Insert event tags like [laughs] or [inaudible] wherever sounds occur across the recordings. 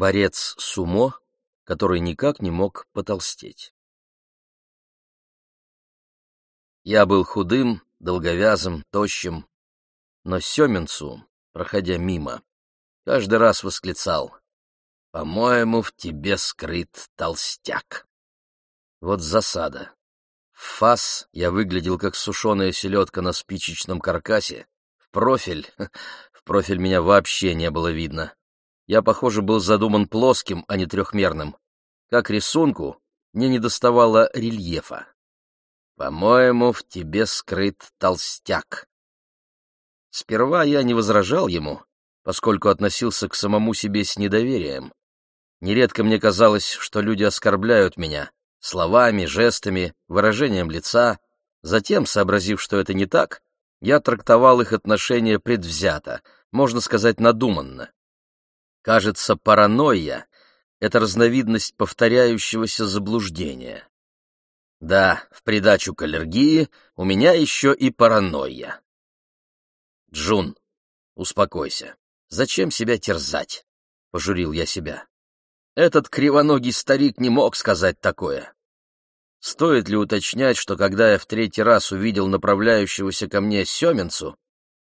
Борец сумо, который никак не мог потолстеть. Я был худым, долговязым, тощим, но Семенцу, проходя мимо, каждый раз восклицал «По-моему, в тебе скрыт толстяк». Вот засада. В фас я выглядел как сушеная селедка на спичечном каркасе, в профиль, [laughs] в профиль меня вообще не было видно. Я, похоже, был задуман плоским, а не трехмерным. Как рисунку, мне недоставало рельефа. По-моему, в тебе скрыт толстяк. Сперва я не возражал ему, поскольку относился к самому себе с недоверием. Нередко мне казалось, что люди оскорбляют меня словами, жестами, выражением лица. Затем, сообразив, что это не так, я трактовал их отношения предвзято, можно сказать, надуманно. Кажется, паранойя — это разновидность повторяющегося заблуждения. Да, в придачу к аллергии у меня еще и паранойя. Джун, успокойся. Зачем себя терзать? Пожурил я себя. Этот кривоногий старик не мог сказать такое. Стоит ли уточнять, что когда я в третий раз увидел направляющегося ко мне Семенцу,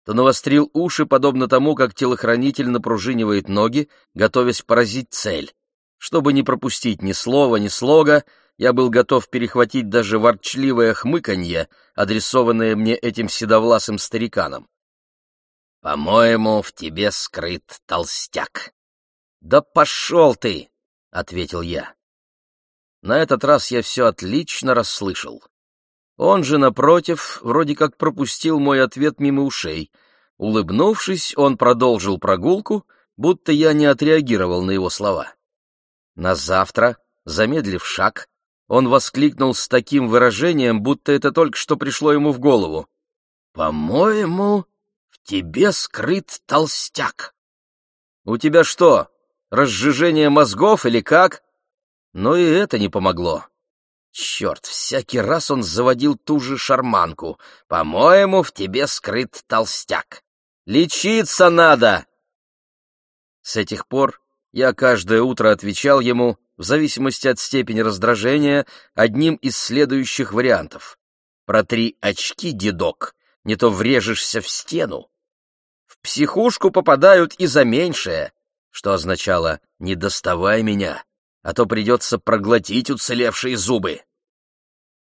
то навострил уши, подобно тому, как телохранитель напружинивает ноги, готовясь поразить цель. Чтобы не пропустить ни слова, ни слога, я был готов перехватить даже ворчливое хмыканье, адресованное мне этим седовласым стариканом. «По-моему, в тебе скрыт толстяк». «Да пошел ты!» — ответил я. На этот раз я все отлично расслышал. Он же, напротив, вроде как пропустил мой ответ мимо ушей. Улыбнувшись, он продолжил прогулку, будто я не отреагировал на его слова. На завтра, замедлив шаг, он воскликнул с таким выражением, будто это только что пришло ему в голову. «По-моему, в тебе скрыт толстяк». «У тебя что, разжижение мозгов или как?» Но и это не помогло. Черт, всякий раз он заводил ту же шарманку. «По-моему, в тебе скрыт толстяк. Лечиться надо!» С этих пор я каждое утро отвечал ему в зависимости от степени раздражения, одним из следующих вариантов. «Протри очки, дедок, не то врежешься в стену». В психушку попадают и за меньшее, что означало «не доставай меня, а то придется проглотить уцелевшие зубы».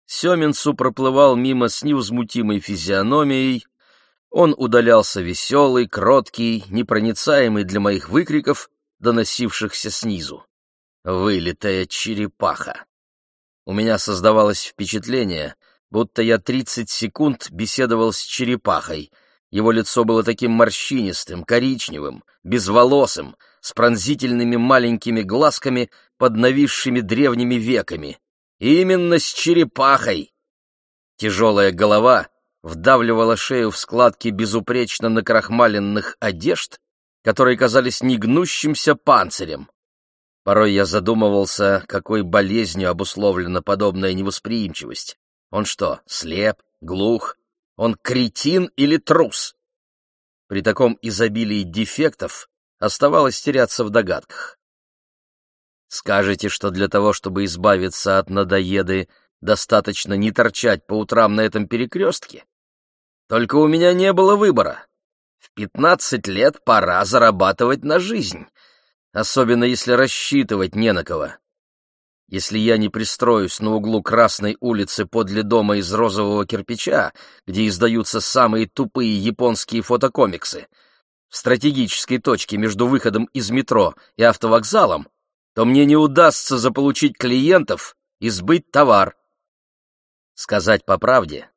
Семенцу проплывал мимо с невозмутимой физиономией, он удалялся веселый, кроткий, непроницаемый для моих выкриков, доносившихся снизу вылитая черепаха. У меня создавалось впечатление, будто я тридцать секунд беседовал с черепахой. Его лицо было таким морщинистым, коричневым, безволосым, с пронзительными маленькими глазками под нависшими древними веками. Именно с черепахой! Тяжелая голова вдавливала шею в складки безупречно накрахмаленных одежд, которые казались негнущимся панцирем. Порой я задумывался, какой болезнью обусловлена подобная невосприимчивость. Он что, слеп, глух? Он кретин или трус? При таком изобилии дефектов оставалось теряться в догадках. Скажете, что для того, чтобы избавиться от надоеды, достаточно не торчать по утрам на этом перекрестке? Только у меня не было выбора. В пятнадцать лет пора зарабатывать на жизнь особенно если рассчитывать не на кого. Если я не пристроюсь на углу Красной улицы подле дома из розового кирпича, где издаются самые тупые японские фотокомиксы, в стратегической точке между выходом из метро и автовокзалом, то мне не удастся заполучить клиентов и сбыть товар. Сказать по правде,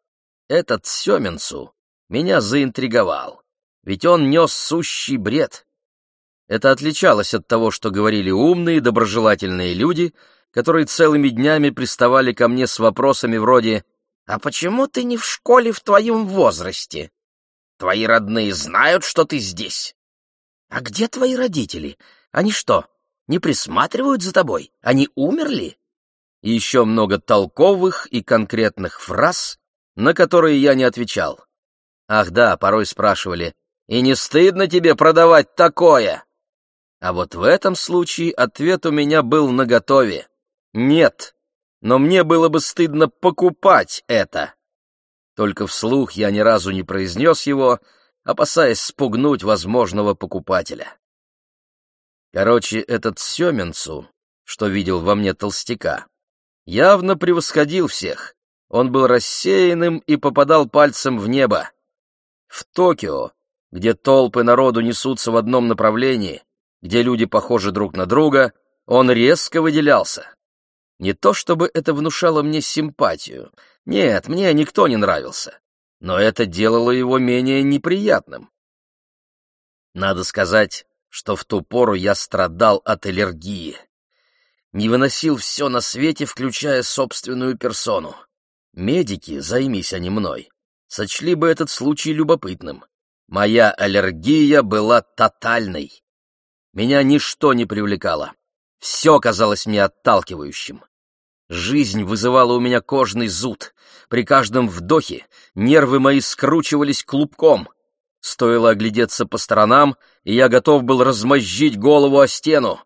этот Семенцу меня заинтриговал, ведь он нес сущий бред. Это отличалось от того, что говорили умные, доброжелательные люди, которые целыми днями приставали ко мне с вопросами вроде «А почему ты не в школе в твоем возрасте? Твои родные знают, что ты здесь. А где твои родители? Они что, не присматривают за тобой? Они умерли?» Еще много толковых и конкретных фраз, на которые я не отвечал. Ах да, порой спрашивали, «И не стыдно тебе продавать такое?» А вот в этом случае ответ у меня был наготове. Нет, но мне было бы стыдно покупать это. Только вслух я ни разу не произнес его, опасаясь спугнуть возможного покупателя. Короче, этот Семенцу, что видел во мне толстяка, явно превосходил всех. Он был рассеянным и попадал пальцем в небо. В Токио, где толпы народу несутся в одном направлении, где люди похожи друг на друга, он резко выделялся. Не то чтобы это внушало мне симпатию. Нет, мне никто не нравился. Но это делало его менее неприятным. Надо сказать, что в ту пору я страдал от аллергии. Не выносил все на свете, включая собственную персону. Медики, займись они мной, сочли бы этот случай любопытным. Моя аллергия была тотальной. Меня ничто не привлекало. Все казалось мне отталкивающим. Жизнь вызывала у меня кожный зуд. При каждом вдохе нервы мои скручивались клубком. Стоило оглядеться по сторонам, и я готов был размозжить голову о стену.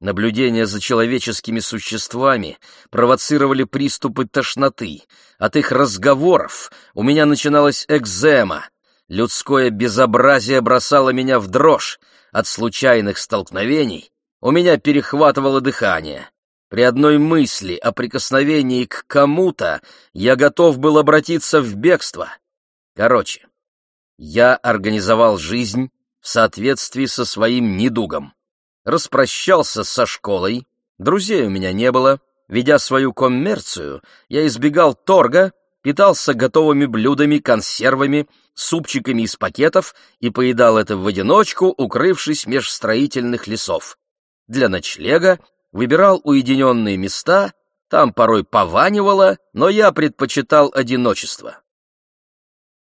Наблюдения за человеческими существами провоцировали приступы тошноты. От их разговоров у меня начиналась экзема. Людское безобразие бросало меня в дрожь. От случайных столкновений у меня перехватывало дыхание. При одной мысли о прикосновении к кому-то я готов был обратиться в бегство. Короче, я организовал жизнь в соответствии со своим недугом. Распрощался со школой, друзей у меня не было, ведя свою коммерцию, я избегал торга, питался готовыми блюдами, консервами, супчиками из пакетов и поедал это в одиночку, укрывшись меж строительных лесов. Для ночлега выбирал уединенные места, там порой пованивало, но я предпочитал одиночество.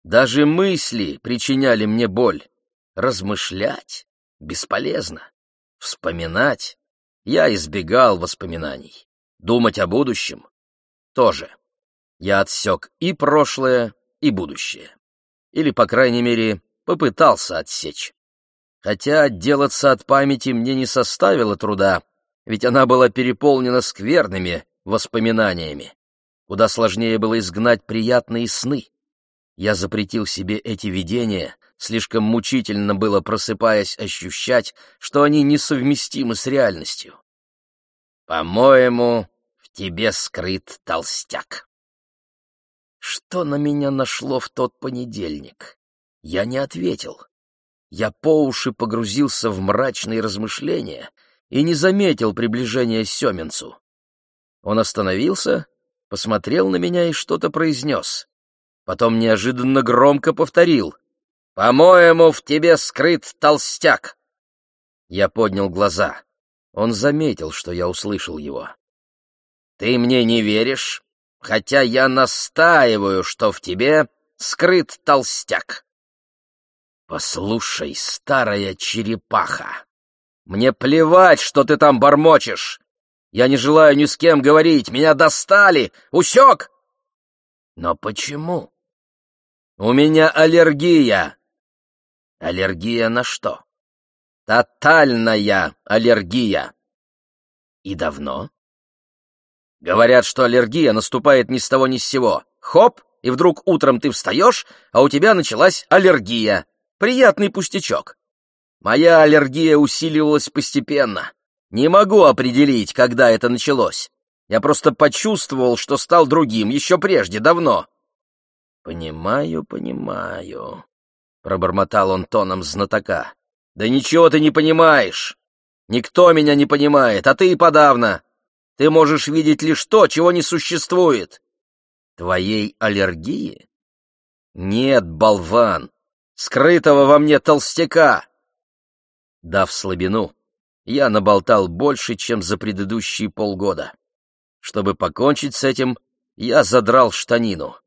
Даже мысли причиняли мне боль. Размышлять бесполезно. Вспоминать я избегал воспоминаний. Думать о будущем тоже. Я отсек и прошлое, и будущее. Или, по крайней мере, попытался отсечь. Хотя отделаться от памяти мне не составило труда, ведь она была переполнена скверными воспоминаниями. Куда сложнее было изгнать приятные сны. Я запретил себе эти видения, слишком мучительно было, просыпаясь, ощущать, что они несовместимы с реальностью. «По-моему, в тебе скрыт толстяк». Что на меня нашло в тот понедельник? Я не ответил. Я по уши погрузился в мрачные размышления и не заметил приближения Семенцу. Он остановился, посмотрел на меня и что-то произнес. Потом неожиданно громко повторил. «По-моему, в тебе скрыт толстяк!» Я поднял глаза. Он заметил, что я услышал его. «Ты мне не веришь, хотя я настаиваю, что в тебе скрыт толстяк!» «Послушай, старая черепаха, мне плевать, что ты там бормочешь! Я не желаю ни с кем говорить, меня достали! Усек!» «Но почему?» У меня аллергия. Аллергия на что? Тотальная аллергия. И давно? Говорят, что аллергия наступает ни с того ни с сего. Хоп, и вдруг утром ты встаешь, а у тебя началась аллергия. Приятный пустячок. Моя аллергия усиливалась постепенно. Не могу определить, когда это началось. Я просто почувствовал, что стал другим еще прежде, давно. «Понимаю, понимаю», — пробормотал он тоном знатока. «Да ничего ты не понимаешь! Никто меня не понимает, а ты и подавно! Ты можешь видеть лишь то, чего не существует!» «Твоей аллергии?» «Нет, болван! Скрытого во мне толстяка!» Дав слабину, я наболтал больше, чем за предыдущие полгода. Чтобы покончить с этим, я задрал штанину.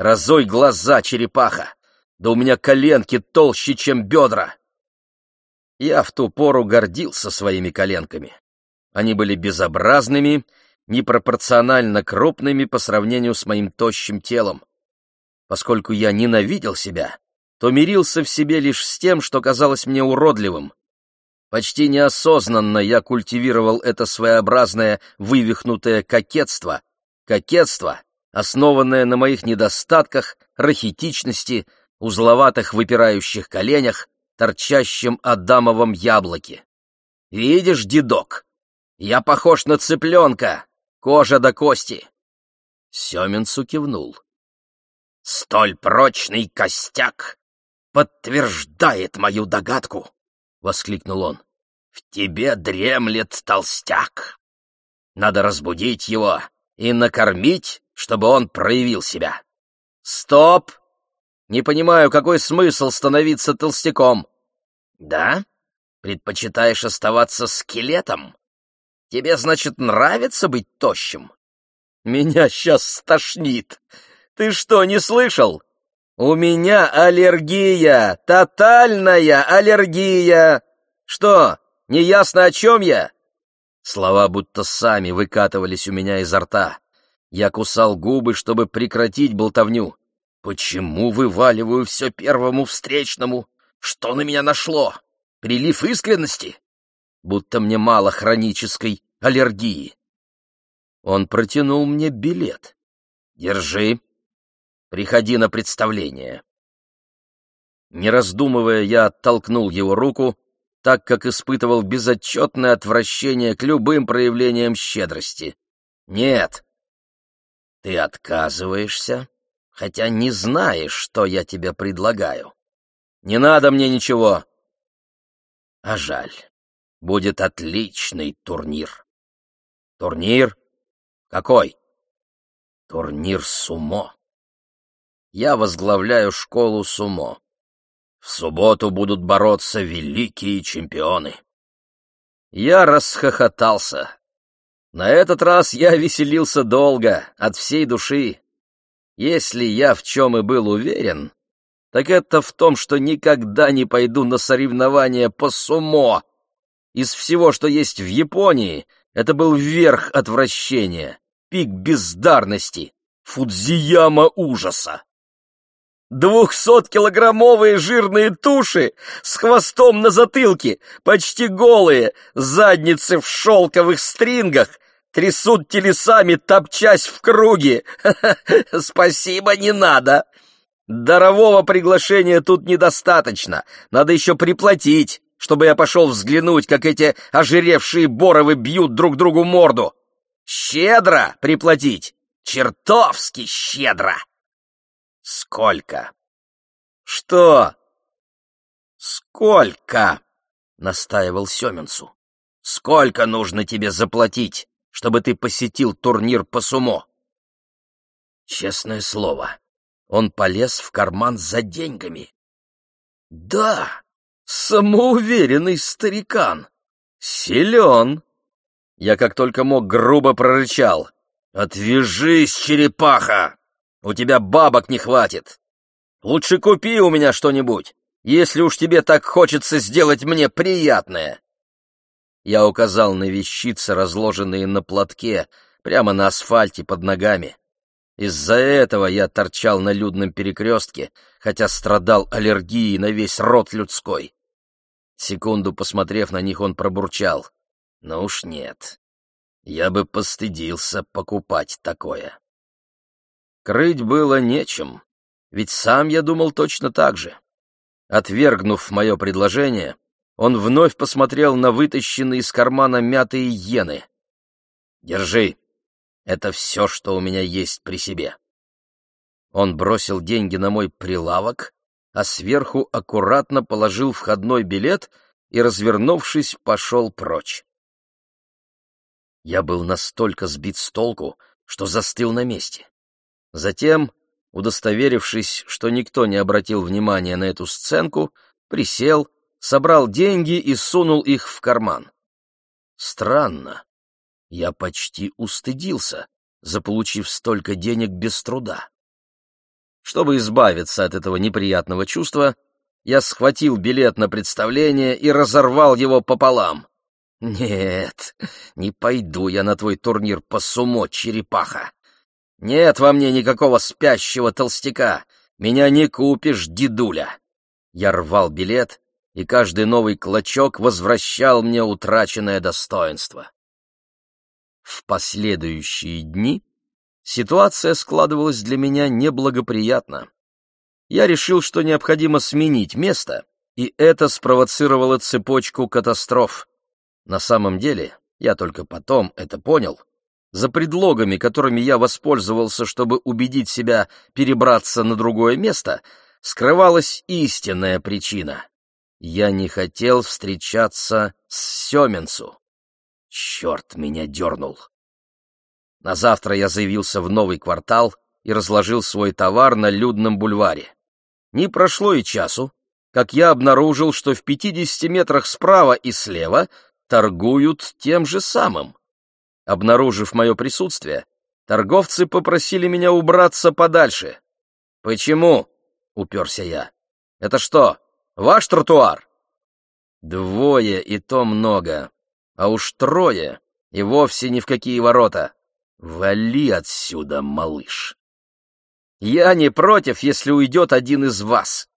Разой глаза, черепаха! Да у меня коленки толще, чем бедра!» Я в ту пору гордился своими коленками. Они были безобразными, непропорционально крупными по сравнению с моим тощим телом. Поскольку я ненавидел себя, то мирился в себе лишь с тем, что казалось мне уродливым. Почти неосознанно я культивировал это своеобразное вывихнутое кокетство, кокетство, основанное на моих недостатках, рахитичности, узловатых выпирающих коленях, торчащем адамовом яблоке. Видишь, дедок, я похож на цыпленка, кожа до кости. Семенцу кивнул. Столь прочный костяк подтверждает мою догадку. — воскликнул он. «В тебе дремлет толстяк. Надо разбудить его и накормить, чтобы он проявил себя. Стоп! Не понимаю, какой смысл становиться толстяком. Да? Предпочитаешь оставаться скелетом? Тебе, значит, нравится быть тощим? Меня сейчас стошнит. Ты что, не слышал? «У меня аллергия! Тотальная аллергия! Что, не ясно, о чем я?» Слова будто сами выкатывались у меня изо рта. Я кусал губы, чтобы прекратить болтовню. «Почему вываливаю все первому встречному? Что на меня нашло? Прилив искренности? Будто мне мало хронической аллергии». Он протянул мне билет. «Держи». Приходи на представление. Не раздумывая, я оттолкнул его руку, так как испытывал безотчетное отвращение к любым проявлениям щедрости. Нет. Ты отказываешься, хотя не знаешь, что я тебе предлагаю. Не надо мне ничего. А жаль. Будет отличный турнир. Турнир? Какой? Турнир сумо я возглавляю школу сумо. В субботу будут бороться великие чемпионы. Я расхохотался. На этот раз я веселился долго, от всей души. Если я в чем и был уверен, так это в том, что никогда не пойду на соревнования по сумо. Из всего, что есть в Японии, это был верх отвращения, пик бездарности, фудзияма ужаса. Двухсоткилограммовые жирные туши с хвостом на затылке, почти голые, задницы в шелковых стрингах, трясут телесами, топчась в круге. [laughs] Спасибо, не надо. Дарового приглашения тут недостаточно, надо еще приплатить, чтобы я пошел взглянуть, как эти ожиревшие боровы бьют друг другу морду. Щедро приплатить, чертовски щедро. Сколько? Что? Сколько? настаивал Семенцу. Сколько нужно тебе заплатить, чтобы ты посетил турнир по сумо? Честное слово, он полез в карман за деньгами. Да, самоуверенный старикан. Силен. Я как только мог грубо прорычал. «Отвяжись, черепаха!» У тебя бабок не хватит. Лучше купи у меня что-нибудь, если уж тебе так хочется сделать мне приятное. Я указал на вещицы, разложенные на платке, прямо на асфальте под ногами. Из-за этого я торчал на людном перекрестке, хотя страдал аллергией на весь род людской. Секунду посмотрев на них, он пробурчал. Ну уж нет. Я бы постыдился покупать такое. Крыть было нечем, ведь сам я думал точно так же. Отвергнув мое предложение, он вновь посмотрел на вытащенные из кармана мятые иены. «Держи, это все, что у меня есть при себе». Он бросил деньги на мой прилавок, а сверху аккуратно положил входной билет и, развернувшись, пошел прочь. Я был настолько сбит с толку, что застыл на месте. Затем, удостоверившись, что никто не обратил внимания на эту сценку, присел, собрал деньги и сунул их в карман. Странно. Я почти устыдился, заполучив столько денег без труда. Чтобы избавиться от этого неприятного чувства, я схватил билет на представление и разорвал его пополам. «Нет, не пойду я на твой турнир по сумо, черепаха. Нет во мне никакого спящего толстяка. Меня не купишь, дедуля. Я рвал билет, и каждый новый клочок возвращал мне утраченное достоинство. В последующие дни ситуация складывалась для меня неблагоприятно. Я решил, что необходимо сменить место, и это спровоцировало цепочку катастроф. На самом деле, я только потом это понял, за предлогами, которыми я воспользовался, чтобы убедить себя перебраться на другое место, скрывалась истинная причина. Я не хотел встречаться с Семенцу. Черт меня дернул. На завтра я заявился в новый квартал и разложил свой товар на людном бульваре. Не прошло и часу, как я обнаружил, что в 50 метрах справа и слева торгуют тем же самым. Обнаружив мое присутствие, торговцы попросили меня убраться подальше. «Почему?» — уперся я. «Это что, ваш тротуар?» «Двое, и то много а уж трое, и вовсе ни в какие ворота. Вали отсюда, малыш. Я не против, если уйдет один из вас.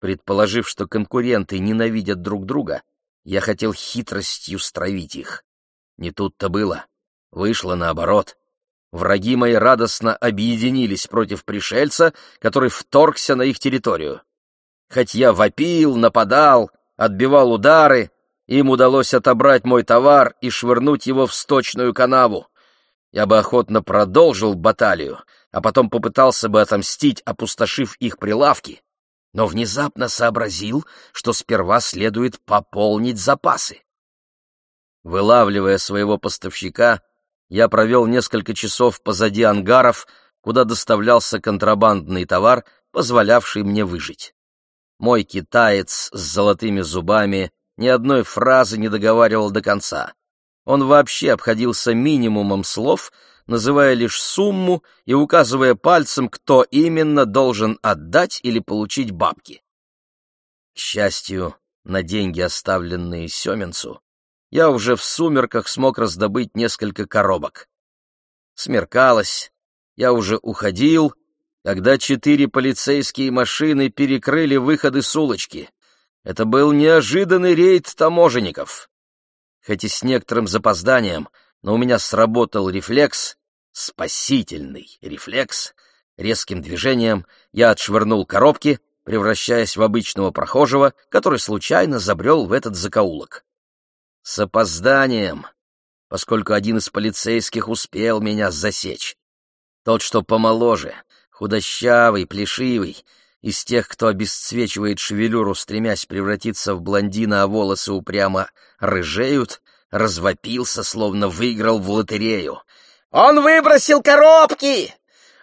Предположив, что конкуренты ненавидят друг друга, я хотел хитростью стравить их. Не тут-то было. Вышло наоборот. Враги мои радостно объединились против пришельца, который вторгся на их территорию. Хоть я вопил, нападал, отбивал удары, им удалось отобрать мой товар и швырнуть его в сточную канаву. Я бы охотно продолжил баталию, а потом попытался бы отомстить, опустошив их прилавки, но внезапно сообразил, что сперва следует пополнить запасы. Вылавливая своего поставщика, я провел несколько часов позади ангаров, куда доставлялся контрабандный товар, позволявший мне выжить. Мой китаец с золотыми зубами ни одной фразы не договаривал до конца. Он вообще обходился минимумом слов, называя лишь сумму и указывая пальцем, кто именно должен отдать или получить бабки. К счастью, на деньги, оставленные Семенцу, я уже в сумерках смог раздобыть несколько коробок. Смеркалось, я уже уходил, когда четыре полицейские машины перекрыли выходы с улочки. Это был неожиданный рейд таможенников. Хоть и с некоторым запозданием, но у меня сработал рефлекс, спасительный рефлекс. Резким движением я отшвырнул коробки, превращаясь в обычного прохожего, который случайно забрел в этот закоулок. С опозданием, поскольку один из полицейских успел меня засечь. Тот, что помоложе, худощавый, плешивый, из тех, кто обесцвечивает шевелюру, стремясь превратиться в блондина, а волосы упрямо рыжеют, развопился, словно выиграл в лотерею. «Он выбросил коробки!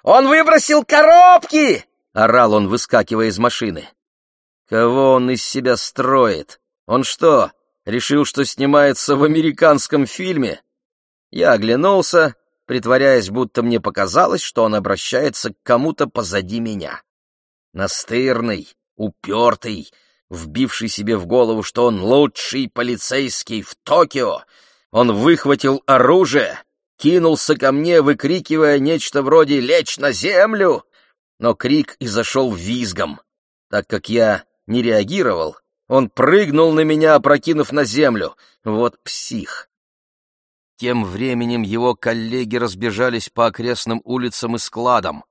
Он выбросил коробки!» — орал он, выскакивая из машины. «Кого он из себя строит? Он что, решил, что снимается в американском фильме?» Я оглянулся, притворяясь, будто мне показалось, что он обращается к кому-то позади меня настырный, упертый, вбивший себе в голову, что он лучший полицейский в Токио, он выхватил оружие, кинулся ко мне, выкрикивая нечто вроде «Лечь на землю!», но крик изошел визгом. Так как я не реагировал, он прыгнул на меня, опрокинув на землю. Вот псих. Тем временем его коллеги разбежались по окрестным улицам и складам.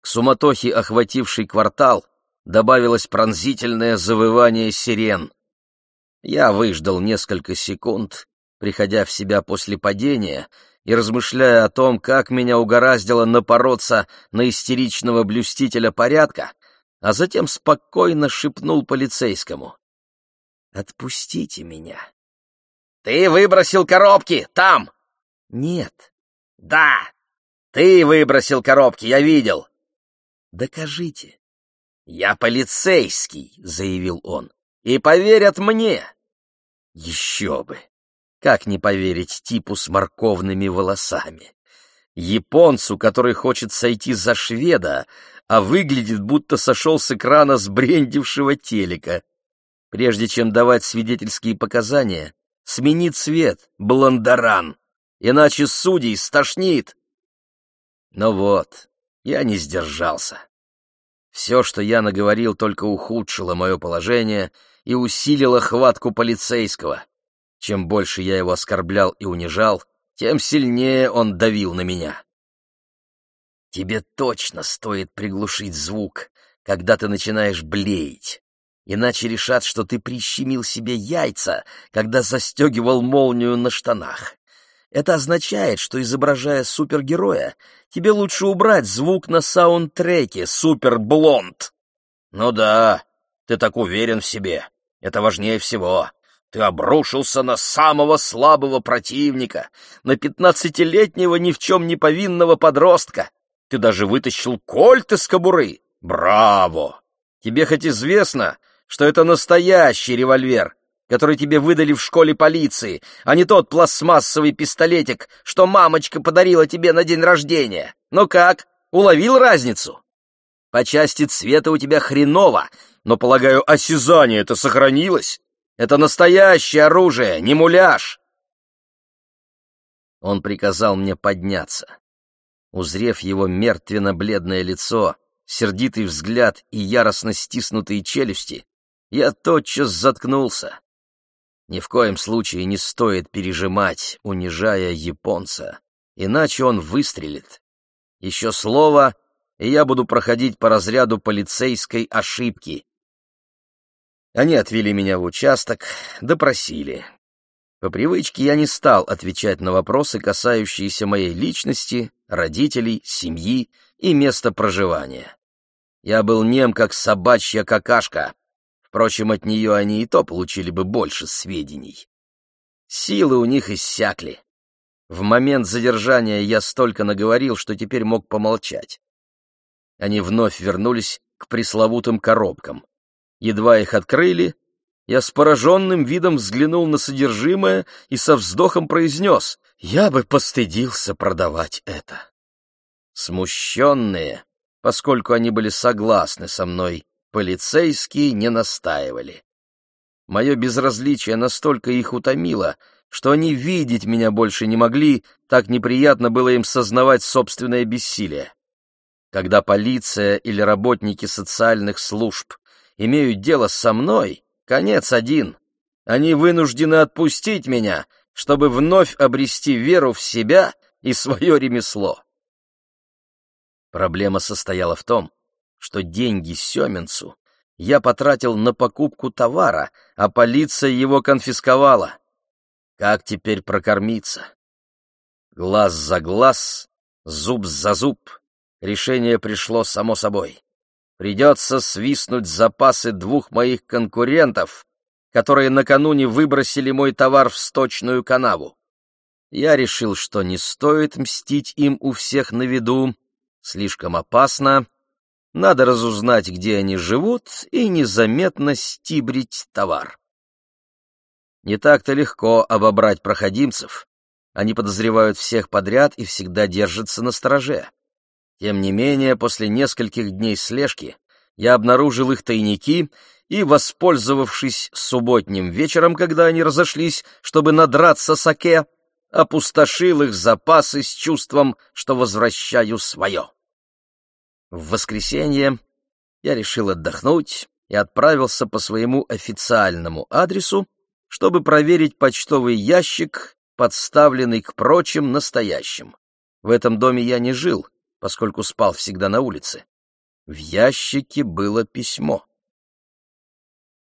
К суматохе, охватившей квартал, добавилось пронзительное завывание сирен. Я выждал несколько секунд, приходя в себя после падения и размышляя о том, как меня угораздило напороться на истеричного блюстителя порядка, а затем спокойно шепнул полицейскому. «Отпустите меня». «Ты выбросил коробки! Там!» «Нет». «Да! Ты выбросил коробки, я видел. Докажите. Я полицейский, заявил он, и поверят мне. Еще бы. Как не поверить типу с морковными волосами? Японцу, который хочет сойти за шведа, а выглядит, будто сошел с экрана сбрендившего телека. Прежде чем давать свидетельские показания, смени цвет, блондаран, иначе судей стошнит. Но вот, я не сдержался. Все, что я наговорил, только ухудшило мое положение и усилило хватку полицейского. Чем больше я его оскорблял и унижал, тем сильнее он давил на меня. Тебе точно стоит приглушить звук, когда ты начинаешь блеять. Иначе решат, что ты прищемил себе яйца, когда застегивал молнию на штанах. Это означает, что, изображая супергероя, тебе лучше убрать звук на саундтреке «Супер Блонд». Ну да, ты так уверен в себе. Это важнее всего. Ты обрушился на самого слабого противника, на пятнадцатилетнего ни в чем не повинного подростка. Ты даже вытащил кольт из кобуры. Браво! Тебе хоть известно, что это настоящий револьвер, который тебе выдали в школе полиции, а не тот пластмассовый пистолетик, что мамочка подарила тебе на день рождения. Ну как, уловил разницу? По части цвета у тебя хреново, но, полагаю, осязание это сохранилось. Это настоящее оружие, не муляж. Он приказал мне подняться. Узрев его мертвенно-бледное лицо, сердитый взгляд и яростно стиснутые челюсти, я тотчас заткнулся. Ни в коем случае не стоит пережимать, унижая японца, иначе он выстрелит. Еще слово, и я буду проходить по разряду полицейской ошибки. Они отвели меня в участок, допросили. По привычке я не стал отвечать на вопросы, касающиеся моей личности, родителей, семьи и места проживания. Я был нем, как собачья какашка. Впрочем, от нее они и то получили бы больше сведений. Силы у них иссякли. В момент задержания я столько наговорил, что теперь мог помолчать. Они вновь вернулись к пресловутым коробкам. Едва их открыли, я с пораженным видом взглянул на содержимое и со вздохом произнес, «Я бы постыдился продавать это». Смущенные, поскольку они были согласны со мной, полицейские не настаивали. Мое безразличие настолько их утомило, что они видеть меня больше не могли, так неприятно было им сознавать собственное бессилие. Когда полиция или работники социальных служб имеют дело со мной, конец один. Они вынуждены отпустить меня, чтобы вновь обрести веру в себя и свое ремесло. Проблема состояла в том, что деньги Семенцу я потратил на покупку товара, а полиция его конфисковала. Как теперь прокормиться? Глаз за глаз, зуб за зуб. Решение пришло само собой. Придется свистнуть запасы двух моих конкурентов, которые накануне выбросили мой товар в сточную канаву. Я решил, что не стоит мстить им у всех на виду, слишком опасно, надо разузнать, где они живут, и незаметно стибрить товар. Не так-то легко обобрать проходимцев. Они подозревают всех подряд и всегда держатся на стороже. Тем не менее, после нескольких дней слежки я обнаружил их тайники и, воспользовавшись субботним вечером, когда они разошлись, чтобы надраться саке, опустошил их запасы с чувством, что возвращаю свое. В воскресенье я решил отдохнуть и отправился по своему официальному адресу, чтобы проверить почтовый ящик, подставленный к прочим настоящим. В этом доме я не жил, поскольку спал всегда на улице. В ящике было письмо.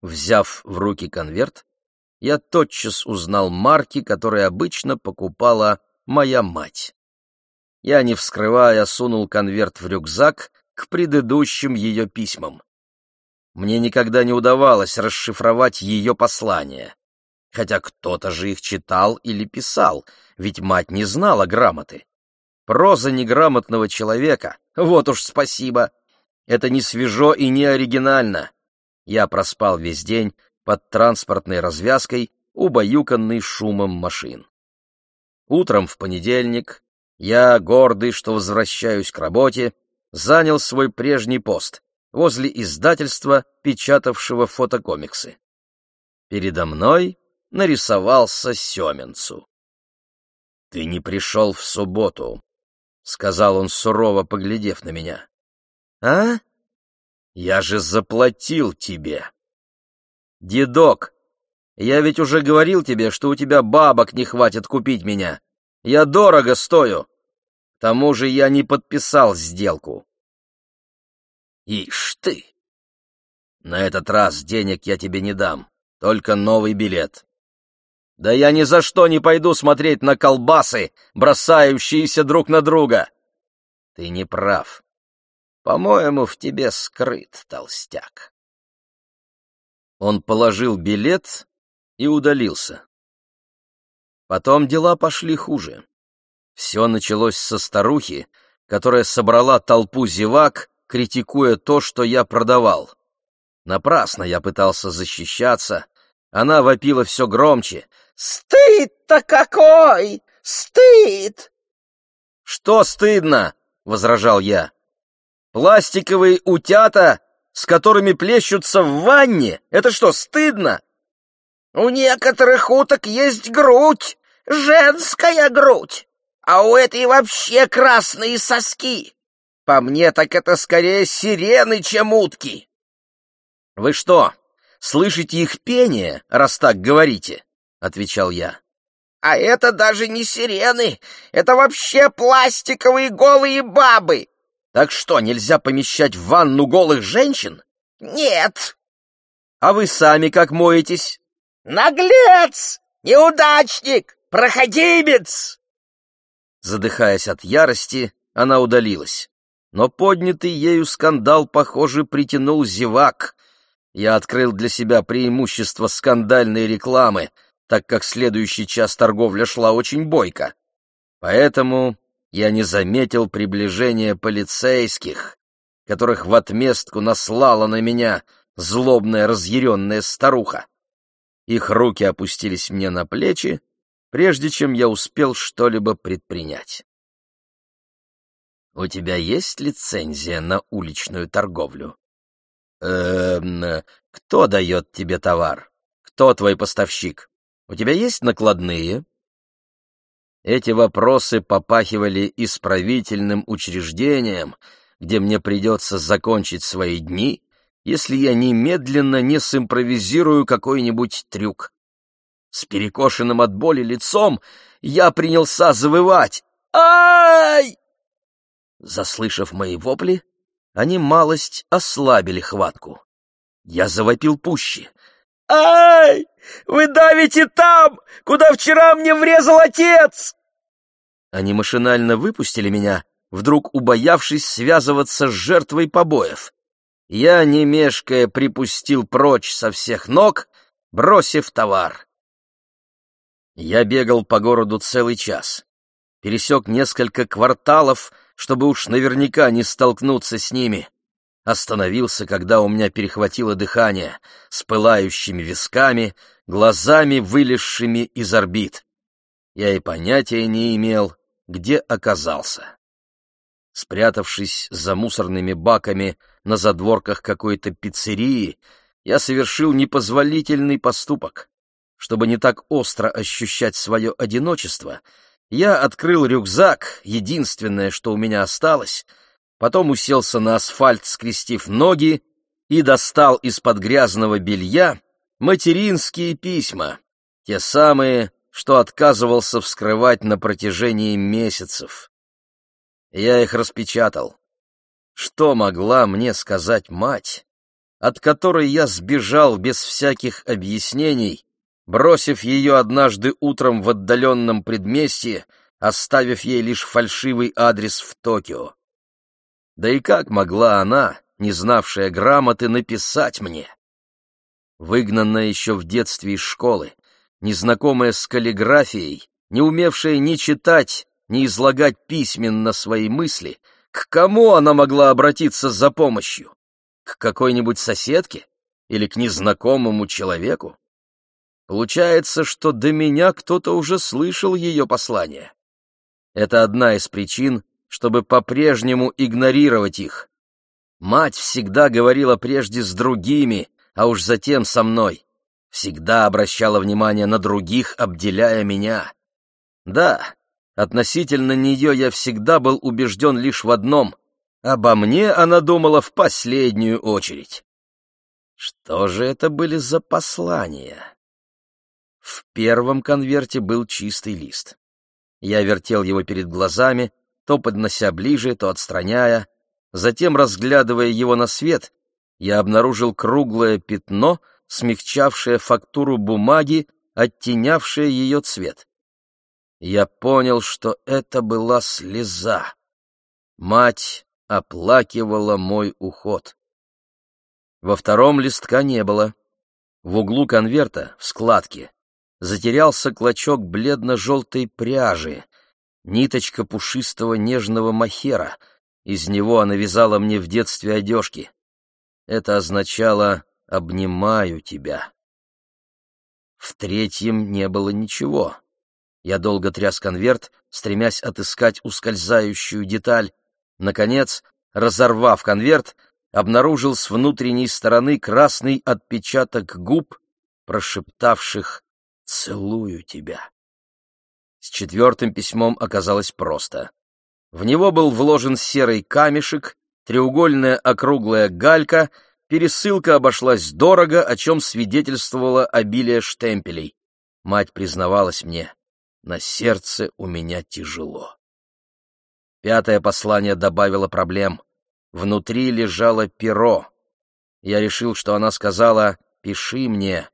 Взяв в руки конверт, я тотчас узнал марки, которые обычно покупала моя мать. Я, не вскрывая, сунул конверт в рюкзак к предыдущим ее письмам. Мне никогда не удавалось расшифровать ее послания. Хотя кто-то же их читал или писал, ведь мать не знала грамоты. Проза неграмотного человека, вот уж спасибо. Это не свежо и не оригинально. Я проспал весь день под транспортной развязкой, убаюканный шумом машин. Утром в понедельник я, гордый, что возвращаюсь к работе, занял свой прежний пост возле издательства, печатавшего фотокомиксы. Передо мной нарисовался Семенцу. — Ты не пришел в субботу, — сказал он, сурово поглядев на меня. — А? Я же заплатил тебе. Дедок, я ведь уже говорил тебе, что у тебя бабок не хватит купить меня. Я дорого стою. К тому же я не подписал сделку. Ишь ты! На этот раз денег я тебе не дам, только новый билет. Да я ни за что не пойду смотреть на колбасы, бросающиеся друг на друга. Ты не прав. По-моему, в тебе скрыт толстяк. Он положил билет и удалился. Потом дела пошли хуже. Все началось со старухи, которая собрала толпу зевак, критикуя то, что я продавал. Напрасно я пытался защищаться. Она вопила все громче. «Стыд-то какой! Стыд!» «Что стыдно?» — возражал я. «Пластиковые утята, с которыми плещутся в ванне, это что, стыдно?» У некоторых уток есть грудь, женская грудь, а у этой вообще красные соски. По мне так это скорее сирены, чем утки. Вы что, слышите их пение, раз так говорите? отвечал я. А это даже не сирены, это вообще пластиковые голые бабы. Так что, нельзя помещать в ванну голых женщин? Нет. А вы сами как моетесь? «Наглец! Неудачник! Проходимец!» Задыхаясь от ярости, она удалилась. Но поднятый ею скандал, похоже, притянул зевак. Я открыл для себя преимущество скандальной рекламы, так как следующий час торговля шла очень бойко. Поэтому я не заметил приближения полицейских, которых в отместку наслала на меня злобная разъяренная старуха. Их руки опустились мне на плечи, прежде чем я успел что-либо предпринять. «У тебя есть лицензия на уличную торговлю?» «Эм, кто дает тебе товар? Кто твой поставщик? У тебя есть накладные?» Эти вопросы попахивали исправительным учреждением, где мне придется закончить свои дни если я немедленно не симпровизирую какой-нибудь трюк. С перекошенным от боли лицом я принялся завывать. «Ай!» Заслышав мои вопли, они малость ослабили хватку. Я завопил пуще. «Ай! Вы давите там, куда вчера мне врезал отец!» Они машинально выпустили меня, вдруг убоявшись связываться с жертвой побоев я, не мешкая, припустил прочь со всех ног, бросив товар. Я бегал по городу целый час, пересек несколько кварталов, чтобы уж наверняка не столкнуться с ними. Остановился, когда у меня перехватило дыхание, с пылающими висками, глазами, вылезшими из орбит. Я и понятия не имел, где оказался. Спрятавшись за мусорными баками, на задворках какой-то пиццерии, я совершил непозволительный поступок. Чтобы не так остро ощущать свое одиночество, я открыл рюкзак, единственное, что у меня осталось, потом уселся на асфальт, скрестив ноги, и достал из-под грязного белья материнские письма, те самые, что отказывался вскрывать на протяжении месяцев. Я их распечатал. Что могла мне сказать мать, от которой я сбежал без всяких объяснений, бросив ее однажды утром в отдаленном предместье, оставив ей лишь фальшивый адрес в Токио? Да и как могла она, не знавшая грамоты, написать мне? Выгнанная еще в детстве из школы, незнакомая с каллиграфией, не умевшая ни читать, ни излагать письменно свои мысли — к кому она могла обратиться за помощью? К какой-нибудь соседке или к незнакомому человеку? Получается, что до меня кто-то уже слышал ее послание. Это одна из причин, чтобы по-прежнему игнорировать их. Мать всегда говорила прежде с другими, а уж затем со мной. Всегда обращала внимание на других, обделяя меня. Да, Относительно нее я всегда был убежден лишь в одном Обо мне она думала в последнюю очередь. Что же это были за послания? В первом конверте был чистый лист. Я вертел его перед глазами, то поднося ближе, то отстраняя. Затем, разглядывая его на свет, я обнаружил круглое пятно, смягчавшее фактуру бумаги, оттенявшее ее цвет. Я понял, что это была слеза. Мать оплакивала мой уход. Во втором листка не было. В углу конверта, в складке, затерялся клочок бледно-желтой пряжи, ниточка пушистого нежного махера. Из него она вязала мне в детстве одежки. Это означало «обнимаю тебя». В третьем не было ничего. Я долго тряс конверт, стремясь отыскать ускользающую деталь. Наконец, разорвав конверт, обнаружил с внутренней стороны красный отпечаток губ, прошептавших «Целую тебя». С четвертым письмом оказалось просто. В него был вложен серый камешек, треугольная округлая галька, пересылка обошлась дорого, о чем свидетельствовало обилие штемпелей. Мать признавалась мне, на сердце у меня тяжело. Пятое послание добавило проблем. Внутри лежало перо. Я решил, что она сказала «пиши мне».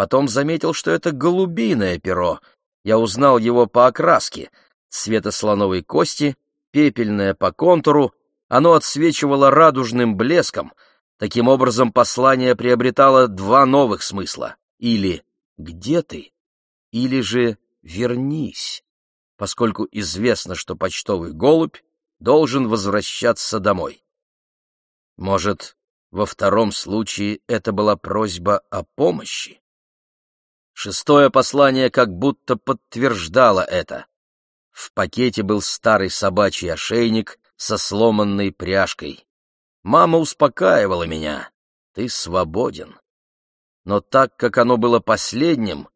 Потом заметил, что это голубиное перо. Я узнал его по окраске. Цвета слоновой кости, пепельное по контуру, оно отсвечивало радужным блеском. Таким образом, послание приобретало два новых смысла. Или «Где ты?» или же «Вернись», поскольку известно, что почтовый голубь должен возвращаться домой. Может, во втором случае это была просьба о помощи? Шестое послание как будто подтверждало это. В пакете был старый собачий ошейник со сломанной пряжкой. Мама успокаивала меня. Ты свободен. Но так как оно было последним,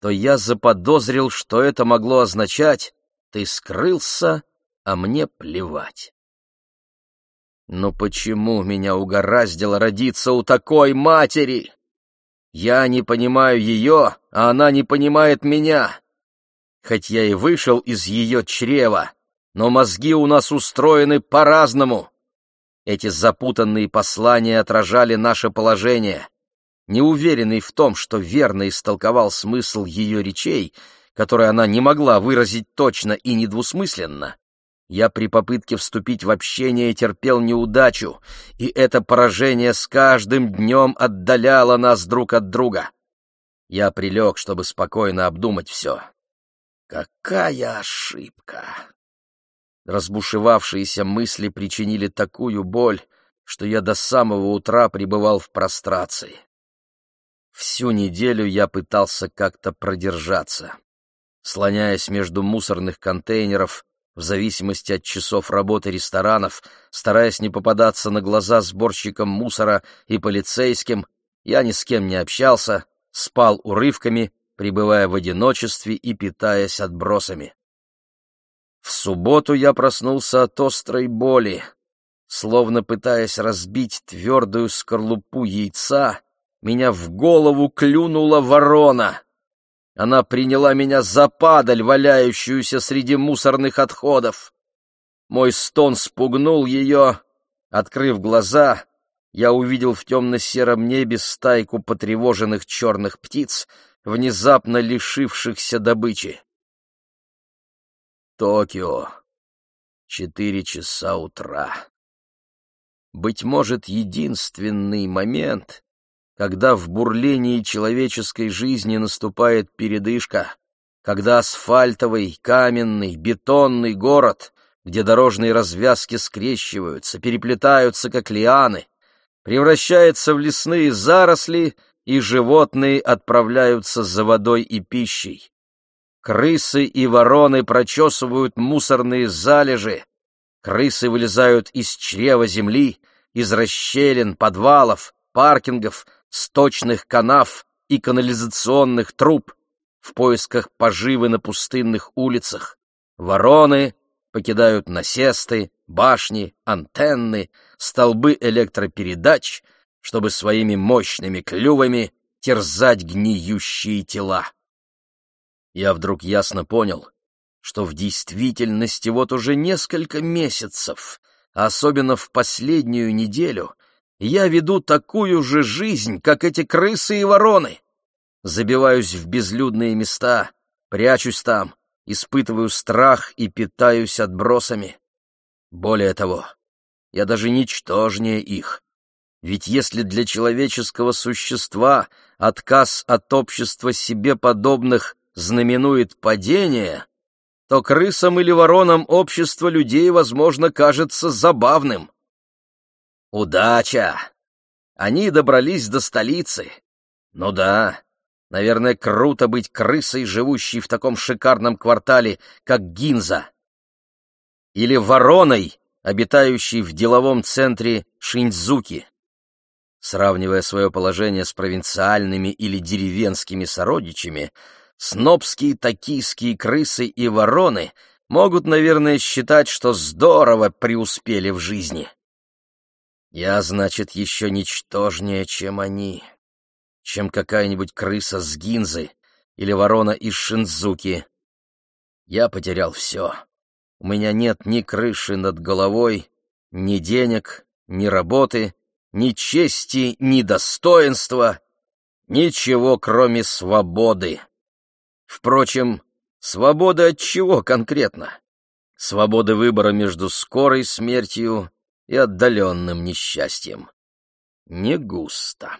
то я заподозрил, что это могло означать «ты скрылся, а мне плевать. Но почему меня угораздило родиться у такой матери? Я не понимаю ее, а она не понимает меня. Хоть я и вышел из ее чрева, но мозги у нас устроены по-разному. Эти запутанные послания отражали наше положение. Неуверенный в том, что верно истолковал смысл ее речей, которые она не могла выразить точно и недвусмысленно, я при попытке вступить в общение терпел неудачу, и это поражение с каждым днем отдаляло нас друг от друга. Я прилег, чтобы спокойно обдумать все. Какая ошибка! Разбушевавшиеся мысли причинили такую боль, что я до самого утра пребывал в прострации. Всю неделю я пытался как-то продержаться. Слоняясь между мусорных контейнеров, в зависимости от часов работы ресторанов, стараясь не попадаться на глаза сборщикам мусора и полицейским, я ни с кем не общался, спал урывками, пребывая в одиночестве и питаясь отбросами. В субботу я проснулся от острой боли. Словно пытаясь разбить твердую скорлупу яйца, меня в голову клюнула ворона. Она приняла меня за падаль, валяющуюся среди мусорных отходов. Мой стон спугнул ее. Открыв глаза, я увидел в темно-сером небе стайку потревоженных черных птиц, внезапно лишившихся добычи. Токио. Четыре часа утра. Быть может, единственный момент, когда в бурлении человеческой жизни наступает передышка, когда асфальтовый, каменный, бетонный город, где дорожные развязки скрещиваются, переплетаются, как лианы, превращается в лесные заросли, и животные отправляются за водой и пищей. Крысы и вороны прочесывают мусорные залежи, крысы вылезают из чрева земли, из расщелин, подвалов, паркингов, сточных канав и канализационных труб, в поисках поживы на пустынных улицах. Вороны покидают насесты, башни, антенны, столбы электропередач, чтобы своими мощными клювами терзать гниющие тела. Я вдруг ясно понял, что в действительности вот уже несколько месяцев, а особенно в последнюю неделю, я веду такую же жизнь, как эти крысы и вороны. Забиваюсь в безлюдные места, прячусь там, испытываю страх и питаюсь отбросами. Более того, я даже ничтожнее их. Ведь если для человеческого существа отказ от общества себе подобных знаменует падение, то крысам или воронам общество людей, возможно, кажется забавным. Удача! Они добрались до столицы. Ну да, наверное, круто быть крысой, живущей в таком шикарном квартале, как Гинза. Или вороной, обитающей в деловом центре Шиньцзуки. Сравнивая свое положение с провинциальными или деревенскими сородичами, снобские токийские крысы и вороны могут, наверное, считать, что здорово преуспели в жизни. Я, значит, еще ничтожнее, чем они, чем какая-нибудь крыса с гинзы или ворона из Шинзуки. Я потерял все. У меня нет ни крыши над головой, ни денег, ни работы, ни чести, ни достоинства, ничего, кроме свободы. Впрочем, свобода от чего конкретно? Свобода выбора между скорой смертью и отдаленным несчастьем. Не густо.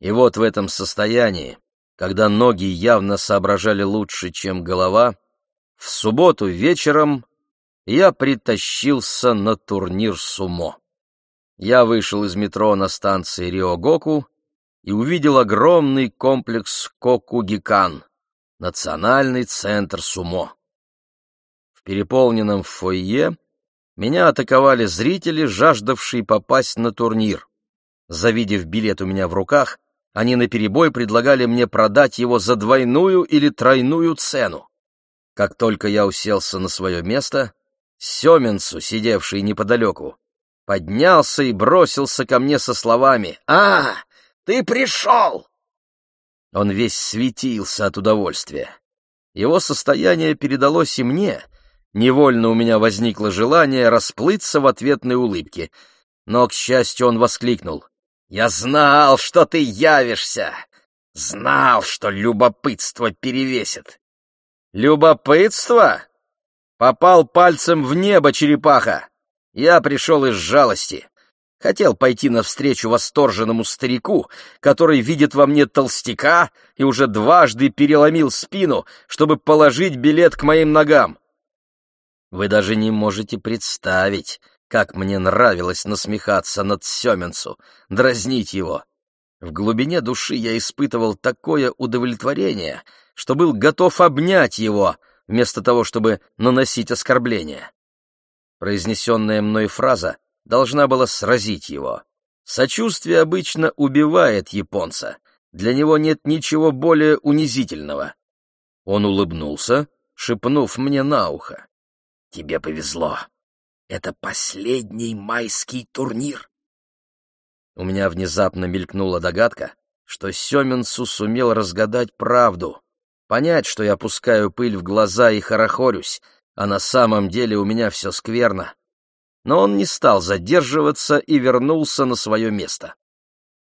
И вот в этом состоянии, когда ноги явно соображали лучше, чем голова, в субботу вечером я притащился на турнир сумо. Я вышел из метро на станции Риогоку и увидел огромный комплекс Кокугикан, национальный центр сумо. В переполненном фойе меня атаковали зрители, жаждавшие попасть на турнир. Завидев билет у меня в руках, они наперебой предлагали мне продать его за двойную или тройную цену. Как только я уселся на свое место, Семенцу, сидевший неподалеку, поднялся и бросился ко мне со словами «А, ты пришел!» Он весь светился от удовольствия. Его состояние передалось и мне. Невольно у меня возникло желание расплыться в ответной улыбке. Но, к счастью, он воскликнул. «Я знал, что ты явишься! Знал, что любопытство перевесит!» «Любопытство?» Попал пальцем в небо черепаха. Я пришел из жалости. Хотел пойти навстречу восторженному старику, который видит во мне толстяка и уже дважды переломил спину, чтобы положить билет к моим ногам. Вы даже не можете представить, как мне нравилось насмехаться над Семенцу, дразнить его. В глубине души я испытывал такое удовлетворение, что был готов обнять его, вместо того, чтобы наносить оскорбления. Произнесенная мной фраза должна была сразить его. Сочувствие обычно убивает японца. Для него нет ничего более унизительного. Он улыбнулся, шепнув мне на ухо. «Тебе повезло. Это последний майский турнир». У меня внезапно мелькнула догадка, что Семенцу сумел разгадать правду, понять, что я пускаю пыль в глаза и хорохорюсь, а на самом деле у меня все скверно но он не стал задерживаться и вернулся на свое место.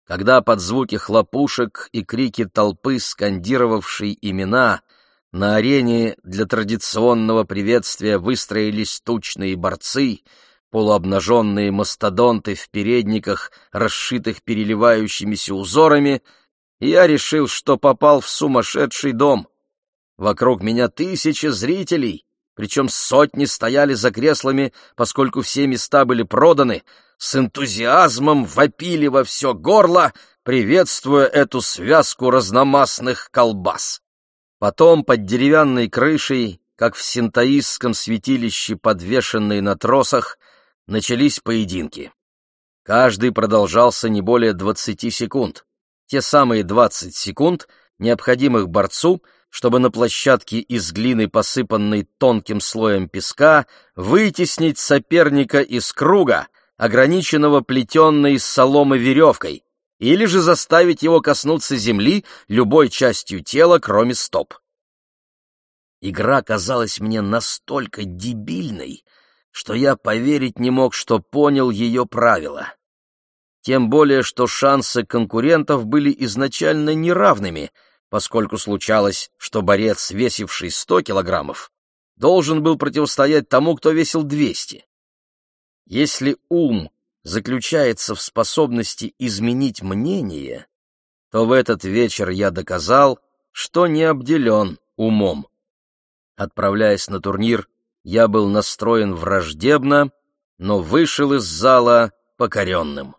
Когда под звуки хлопушек и крики толпы, скандировавшей имена, на арене для традиционного приветствия выстроились тучные борцы, полуобнаженные мастодонты в передниках, расшитых переливающимися узорами, я решил, что попал в сумасшедший дом. Вокруг меня тысячи зрителей, причем сотни стояли за креслами, поскольку все места были проданы, с энтузиазмом вопили во все горло, приветствуя эту связку разномастных колбас. Потом под деревянной крышей, как в синтаистском святилище, подвешенные на тросах, начались поединки. Каждый продолжался не более двадцати секунд. Те самые двадцать секунд, необходимых борцу, чтобы на площадке из глины, посыпанной тонким слоем песка, вытеснить соперника из круга, ограниченного плетенной из соломы веревкой, или же заставить его коснуться земли любой частью тела, кроме стоп. Игра казалась мне настолько дебильной, что я поверить не мог, что понял ее правила. Тем более, что шансы конкурентов были изначально неравными — поскольку случалось, что борец, весивший 100 килограммов, должен был противостоять тому, кто весил 200. Если ум заключается в способности изменить мнение, то в этот вечер я доказал, что не обделен умом. Отправляясь на турнир, я был настроен враждебно, но вышел из зала покоренным.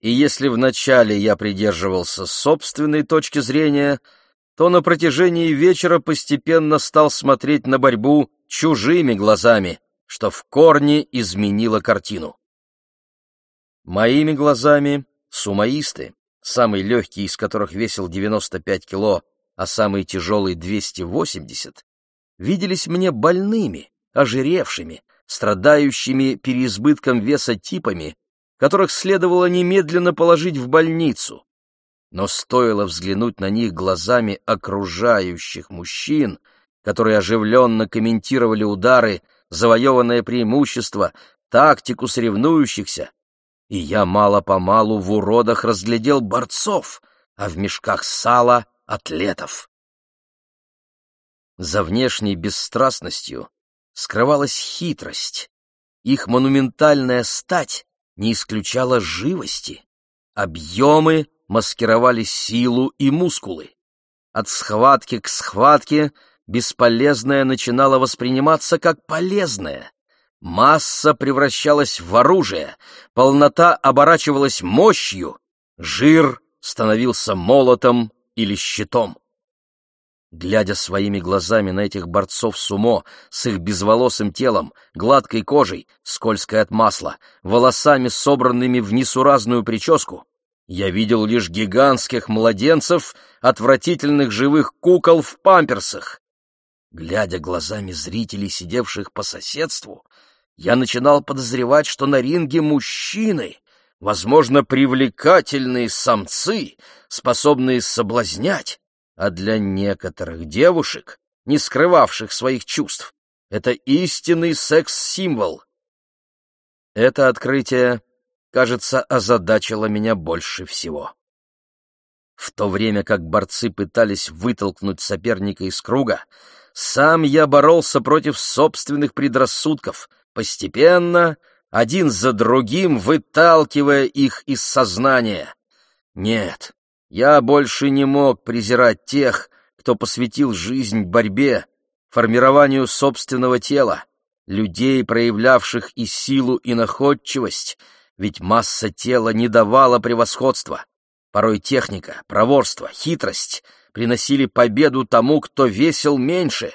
И если вначале я придерживался собственной точки зрения, то на протяжении вечера постепенно стал смотреть на борьбу чужими глазами, что в корне изменило картину. Моими глазами сумаисты, самый легкий из которых весил 95 кило, а самый тяжелый 280, виделись мне больными, ожиревшими, страдающими переизбытком веса типами, которых следовало немедленно положить в больницу. Но стоило взглянуть на них глазами окружающих мужчин, которые оживленно комментировали удары, завоеванное преимущество, тактику соревнующихся, и я мало-помалу в уродах разглядел борцов, а в мешках сала — атлетов. За внешней бесстрастностью скрывалась хитрость. Их монументальная стать не исключала живости. Объемы маскировали силу и мускулы. От схватки к схватке бесполезное начинало восприниматься как полезное. Масса превращалась в оружие, полнота оборачивалась мощью, жир становился молотом или щитом. Глядя своими глазами на этих борцов сумо с их безволосым телом, гладкой кожей, скользкой от масла, волосами, собранными в несуразную прическу, я видел лишь гигантских младенцев, отвратительных живых кукол в памперсах. Глядя глазами зрителей, сидевших по соседству, я начинал подозревать, что на ринге мужчины, возможно, привлекательные самцы, способные соблазнять, а для некоторых девушек, не скрывавших своих чувств, это истинный секс-символ. Это открытие, кажется, озадачило меня больше всего. В то время как борцы пытались вытолкнуть соперника из круга, сам я боролся против собственных предрассудков, постепенно, один за другим выталкивая их из сознания. Нет, я больше не мог презирать тех, кто посвятил жизнь борьбе, формированию собственного тела, людей, проявлявших и силу, и находчивость, ведь масса тела не давала превосходства. Порой техника, проворство, хитрость приносили победу тому, кто весил меньше.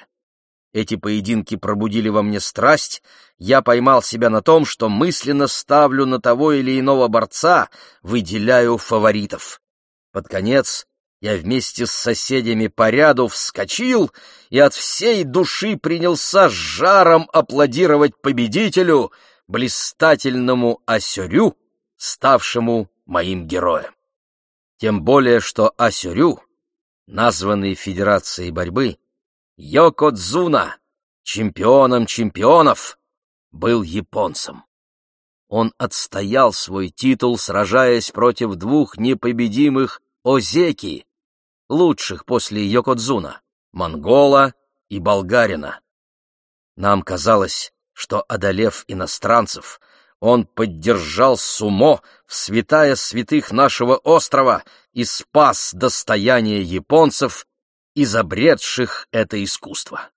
Эти поединки пробудили во мне страсть, я поймал себя на том, что мысленно ставлю на того или иного борца, выделяю фаворитов. Под конец я вместе с соседями по ряду вскочил и от всей души принялся с жаром аплодировать победителю, блистательному Асюрю, ставшему моим героем. Тем более, что Асюрю, названный Федерацией борьбы, Йокодзуна, чемпионом чемпионов, был японцем. Он отстоял свой титул, сражаясь против двух непобедимых Озеки, лучших после Йокодзуна, монгола и болгарина. Нам казалось, что, одолев иностранцев, он поддержал сумо в святая святых нашего острова и спас достояние японцев, изобретших это искусство.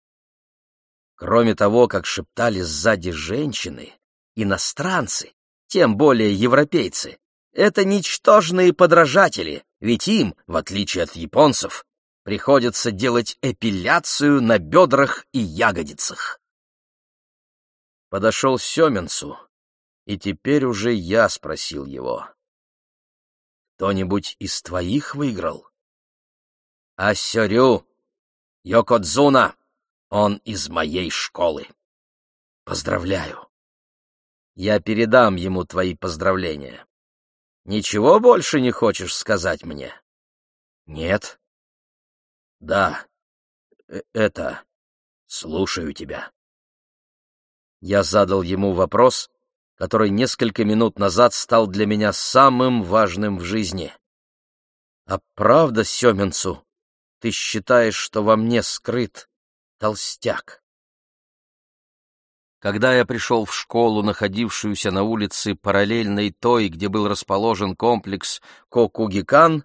Кроме того, как шептали сзади женщины, иностранцы, тем более европейцы, это ничтожные подражатели, ведь им, в отличие от японцев, приходится делать эпиляцию на бедрах и ягодицах. Подошел Семенцу, и теперь уже я спросил его. «Кто-нибудь из твоих выиграл?» «А Сёрю!» Йокодзуна, он из моей школы. Поздравляю. Я передам ему твои поздравления. Ничего больше не хочешь сказать мне? Нет. Да. Э, это... Слушаю тебя. Я задал ему вопрос, который несколько минут назад стал для меня самым важным в жизни. А правда, Семенцу, ты считаешь, что во мне скрыт толстяк? Когда я пришел в школу, находившуюся на улице параллельной той, где был расположен комплекс Кокугикан,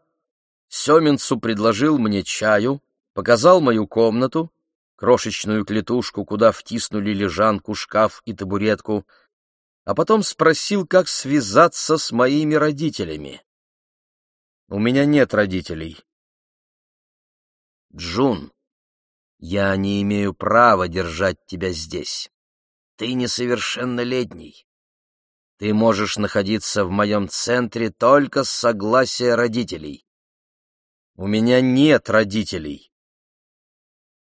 Семенцу предложил мне чаю, показал мою комнату, крошечную клетушку, куда втиснули лежанку, шкаф и табуретку, а потом спросил, как связаться с моими родителями. У меня нет родителей. Джун, я не имею права держать тебя здесь. Ты несовершеннолетний. Ты можешь находиться в моем центре только с согласия родителей. У меня нет родителей.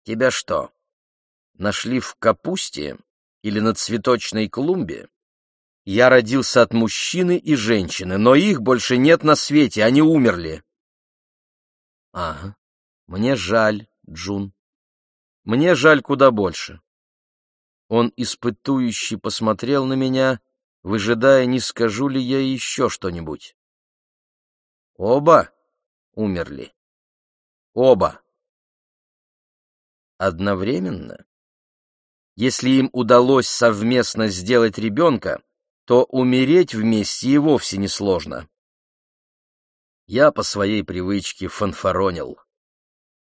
Тебя что, нашли в капусте или на цветочной клумбе? Я родился от мужчины и женщины, но их больше нет на свете, они умерли. Ага, мне жаль, Джун. Мне жаль куда больше. Он испытующе посмотрел на меня, выжидая, не скажу ли я еще что-нибудь. Оба умерли. Оба. Одновременно? Если им удалось совместно сделать ребенка, то умереть вместе и вовсе несложно. Я по своей привычке фанфаронил.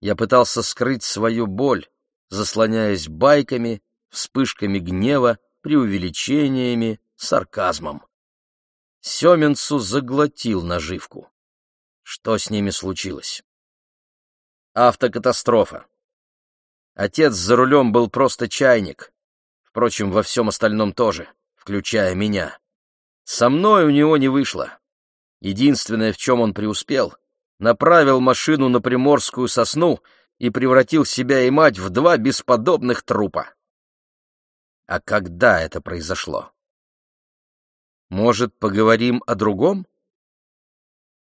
Я пытался скрыть свою боль, заслоняясь байками, вспышками гнева, преувеличениями, сарказмом. Семенцу заглотил наживку. Что с ними случилось? Автокатастрофа. Отец за рулем был просто чайник. Впрочем, во всем остальном тоже, включая меня. Со мной у него не вышло. Единственное, в чем он преуспел, направил машину на приморскую сосну и превратил себя и мать в два бесподобных трупа. А когда это произошло? Может, поговорим о другом?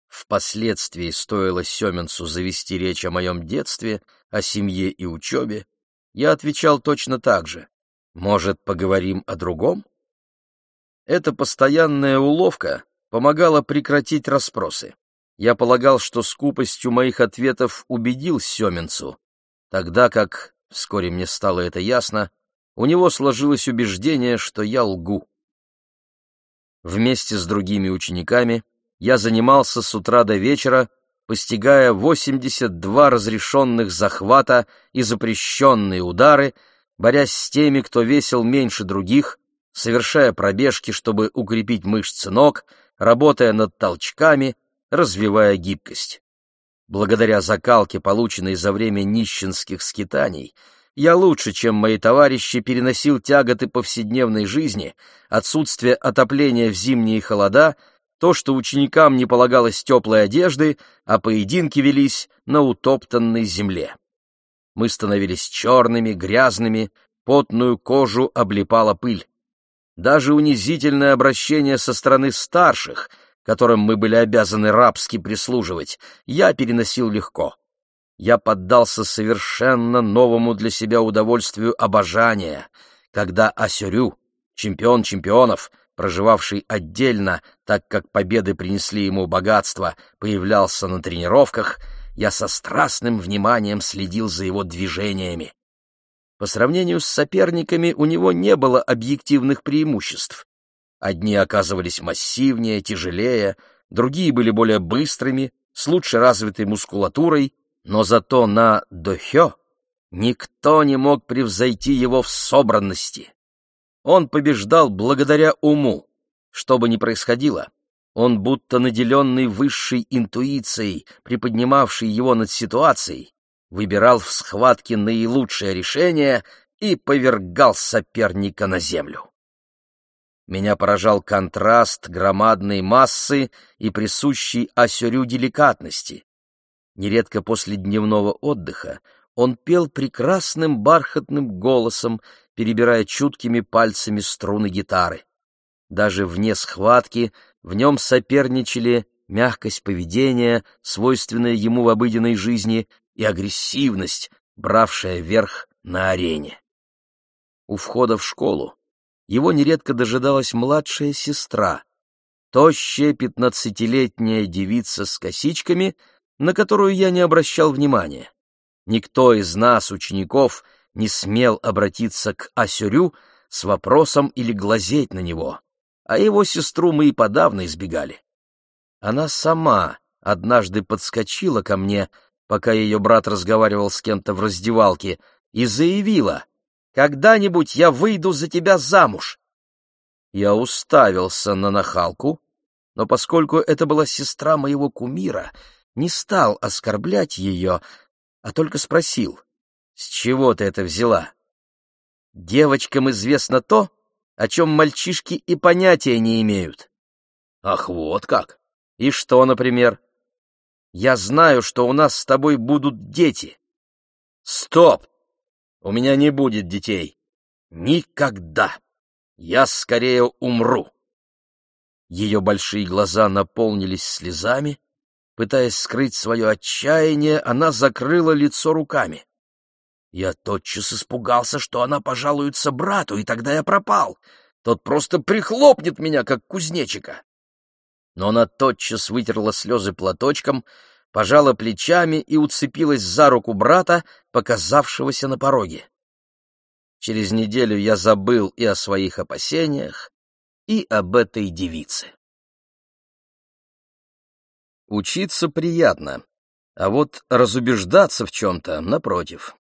Впоследствии стоило Семенцу завести речь о моем детстве, о семье и учебе. Я отвечал точно так же. Может, поговорим о другом? Эта постоянная уловка помогала прекратить расспросы. Я полагал, что скупостью моих ответов убедил Семенцу, тогда как, вскоре мне стало это ясно, у него сложилось убеждение, что я лгу. Вместе с другими учениками я занимался с утра до вечера, постигая 82 разрешенных захвата и запрещенные удары, борясь с теми, кто весил меньше других, совершая пробежки, чтобы укрепить мышцы ног, работая над толчками, развивая гибкость. Благодаря закалке, полученной за время нищенских скитаний, я лучше, чем мои товарищи, переносил тяготы повседневной жизни, отсутствие отопления в зимние холода — то, что ученикам не полагалось теплой одежды, а поединки велись на утоптанной земле. Мы становились черными, грязными, потную кожу облепала пыль. Даже унизительное обращение со стороны старших, которым мы были обязаны рабски прислуживать, я переносил легко. Я поддался совершенно новому для себя удовольствию обожания, когда Асюрю, чемпион чемпионов, проживавший отдельно, так как победы принесли ему богатство, появлялся на тренировках, я со страстным вниманием следил за его движениями. По сравнению с соперниками у него не было объективных преимуществ. Одни оказывались массивнее, тяжелее, другие были более быстрыми, с лучше развитой мускулатурой, но зато на дохё никто не мог превзойти его в собранности. Он побеждал благодаря уму. Что бы ни происходило, он, будто наделенный высшей интуицией, приподнимавший его над ситуацией, выбирал в схватке наилучшее решение и повергал соперника на землю. Меня поражал контраст громадной массы и присущей осюрю деликатности. Нередко после дневного отдыха он пел прекрасным бархатным голосом, перебирая чуткими пальцами струны гитары. Даже вне схватки в нем соперничали мягкость поведения, свойственная ему в обыденной жизни, и агрессивность, бравшая верх на арене. У входа в школу его нередко дожидалась младшая сестра, тощая пятнадцатилетняя девица с косичками, на которую я не обращал внимания. Никто из нас, учеников, не смел обратиться к Асюрю с вопросом или глазеть на него, а его сестру мы и подавно избегали. Она сама однажды подскочила ко мне, пока ее брат разговаривал с кем-то в раздевалке, и заявила, «Когда-нибудь я выйду за тебя замуж». Я уставился на нахалку, но поскольку это была сестра моего кумира, не стал оскорблять ее, а только спросил, «С чего ты это взяла?» «Девочкам известно то, о чем мальчишки и понятия не имеют». «Ах, вот как! И что, например?» Я знаю, что у нас с тобой будут дети. Стоп! У меня не будет детей. Никогда. Я скорее умру. Ее большие глаза наполнились слезами. Пытаясь скрыть свое отчаяние, она закрыла лицо руками. Я тотчас испугался, что она пожалуется брату, и тогда я пропал. Тот просто прихлопнет меня, как кузнечика но она тотчас вытерла слезы платочком, пожала плечами и уцепилась за руку брата, показавшегося на пороге. Через неделю я забыл и о своих опасениях, и об этой девице. Учиться приятно, а вот разубеждаться в чем-то, напротив.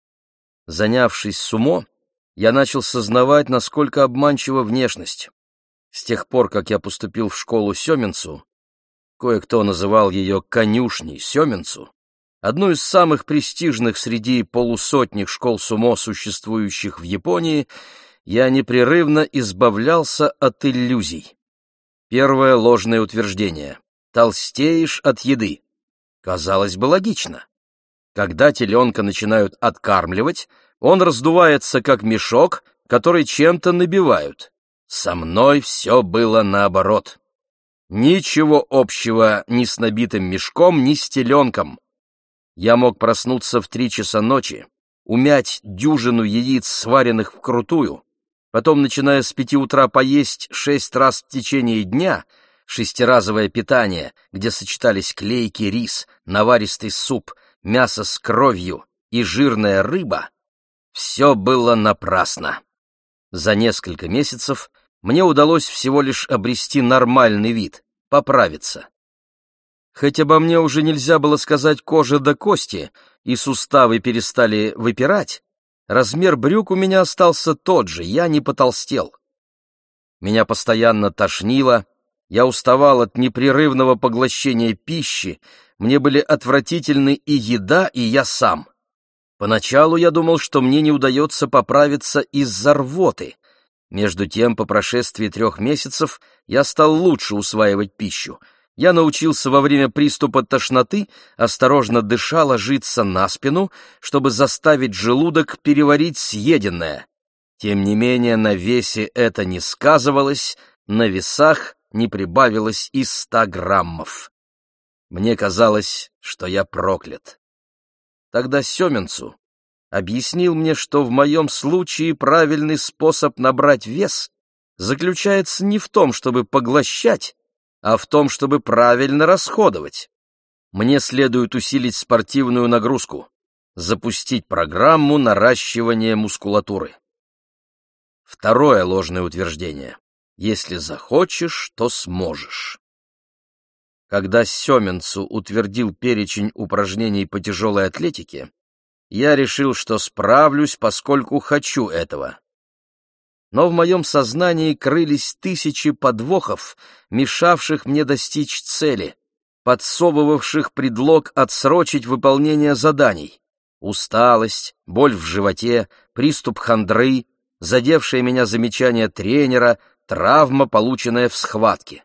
Занявшись сумо, я начал сознавать, насколько обманчива внешность. С тех пор, как я поступил в школу Семенцу, кое-кто называл ее конюшней Семенцу, одну из самых престижных среди полусотни школ сумо, существующих в Японии, я непрерывно избавлялся от иллюзий. Первое ложное утверждение. Толстеешь от еды. Казалось бы, логично. Когда теленка начинают откармливать, он раздувается как мешок, который чем-то набивают. Со мной все было наоборот. Ничего общего ни с набитым мешком, ни с теленком. Я мог проснуться в три часа ночи, умять дюжину яиц, сваренных вкрутую, потом, начиная с пяти утра, поесть шесть раз в течение дня, шестиразовое питание, где сочетались клейкий рис, наваристый суп, мясо с кровью и жирная рыба, все было напрасно. За несколько месяцев мне удалось всего лишь обрести нормальный вид, поправиться. Хоть обо мне уже нельзя было сказать кожа до кости, и суставы перестали выпирать, размер брюк у меня остался тот же, я не потолстел. Меня постоянно тошнило, я уставал от непрерывного поглощения пищи, мне были отвратительны и еда, и я сам. Поначалу я думал, что мне не удается поправиться из-за рвоты. Между тем, по прошествии трех месяцев я стал лучше усваивать пищу. Я научился во время приступа тошноты осторожно дыша ложиться на спину, чтобы заставить желудок переварить съеденное. Тем не менее, на весе это не сказывалось, на весах не прибавилось и ста граммов. Мне казалось, что я проклят. Тогда Семенцу, объяснил мне, что в моем случае правильный способ набрать вес заключается не в том, чтобы поглощать, а в том, чтобы правильно расходовать. Мне следует усилить спортивную нагрузку, запустить программу наращивания мускулатуры. Второе ложное утверждение. Если захочешь, то сможешь. Когда Семенцу утвердил перечень упражнений по тяжелой атлетике, я решил, что справлюсь, поскольку хочу этого. Но в моем сознании крылись тысячи подвохов, мешавших мне достичь цели, подсовывавших предлог отсрочить выполнение заданий. Усталость, боль в животе, приступ хандры, задевшее меня замечание тренера, травма, полученная в схватке.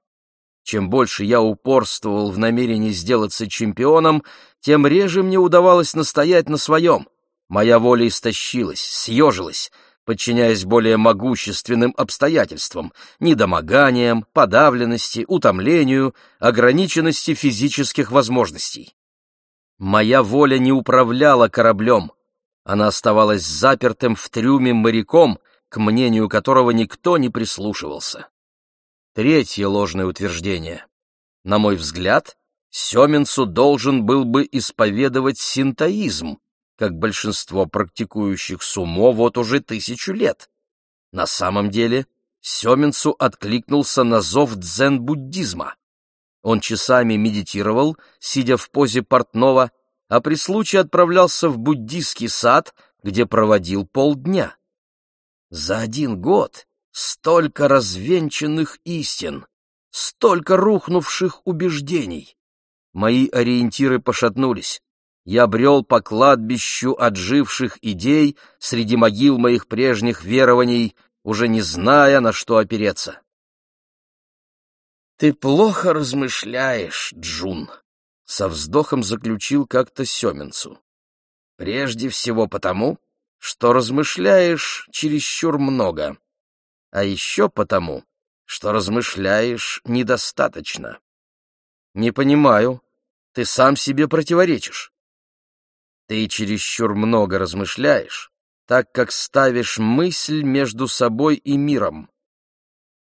Чем больше я упорствовал в намерении сделаться чемпионом, тем реже мне удавалось настоять на своем. моя воля истощилась, съежилась, подчиняясь более могущественным обстоятельствам, недомоганиям, подавленности, утомлению, ограниченности физических возможностей. Моя воля не управляла кораблем, она оставалась запертым в трюме моряком, к мнению которого никто не прислушивался. Третье ложное утверждение. На мой взгляд, Семенцу должен был бы исповедовать синтоизм, как большинство практикующих сумо вот уже тысячу лет. На самом деле, Семенцу откликнулся на зов дзен-буддизма. Он часами медитировал, сидя в позе портного, а при случае отправлялся в буддийский сад, где проводил полдня. За один год столько развенчанных истин, столько рухнувших убеждений. Мои ориентиры пошатнулись. Я брел по кладбищу отживших идей среди могил моих прежних верований, уже не зная, на что опереться. «Ты плохо размышляешь, Джун», — со вздохом заключил как-то Семенцу. «Прежде всего потому, что размышляешь чересчур много, а еще потому, что размышляешь недостаточно». «Не понимаю. Ты сам себе противоречишь». «Ты чересчур много размышляешь, так как ставишь мысль между собой и миром.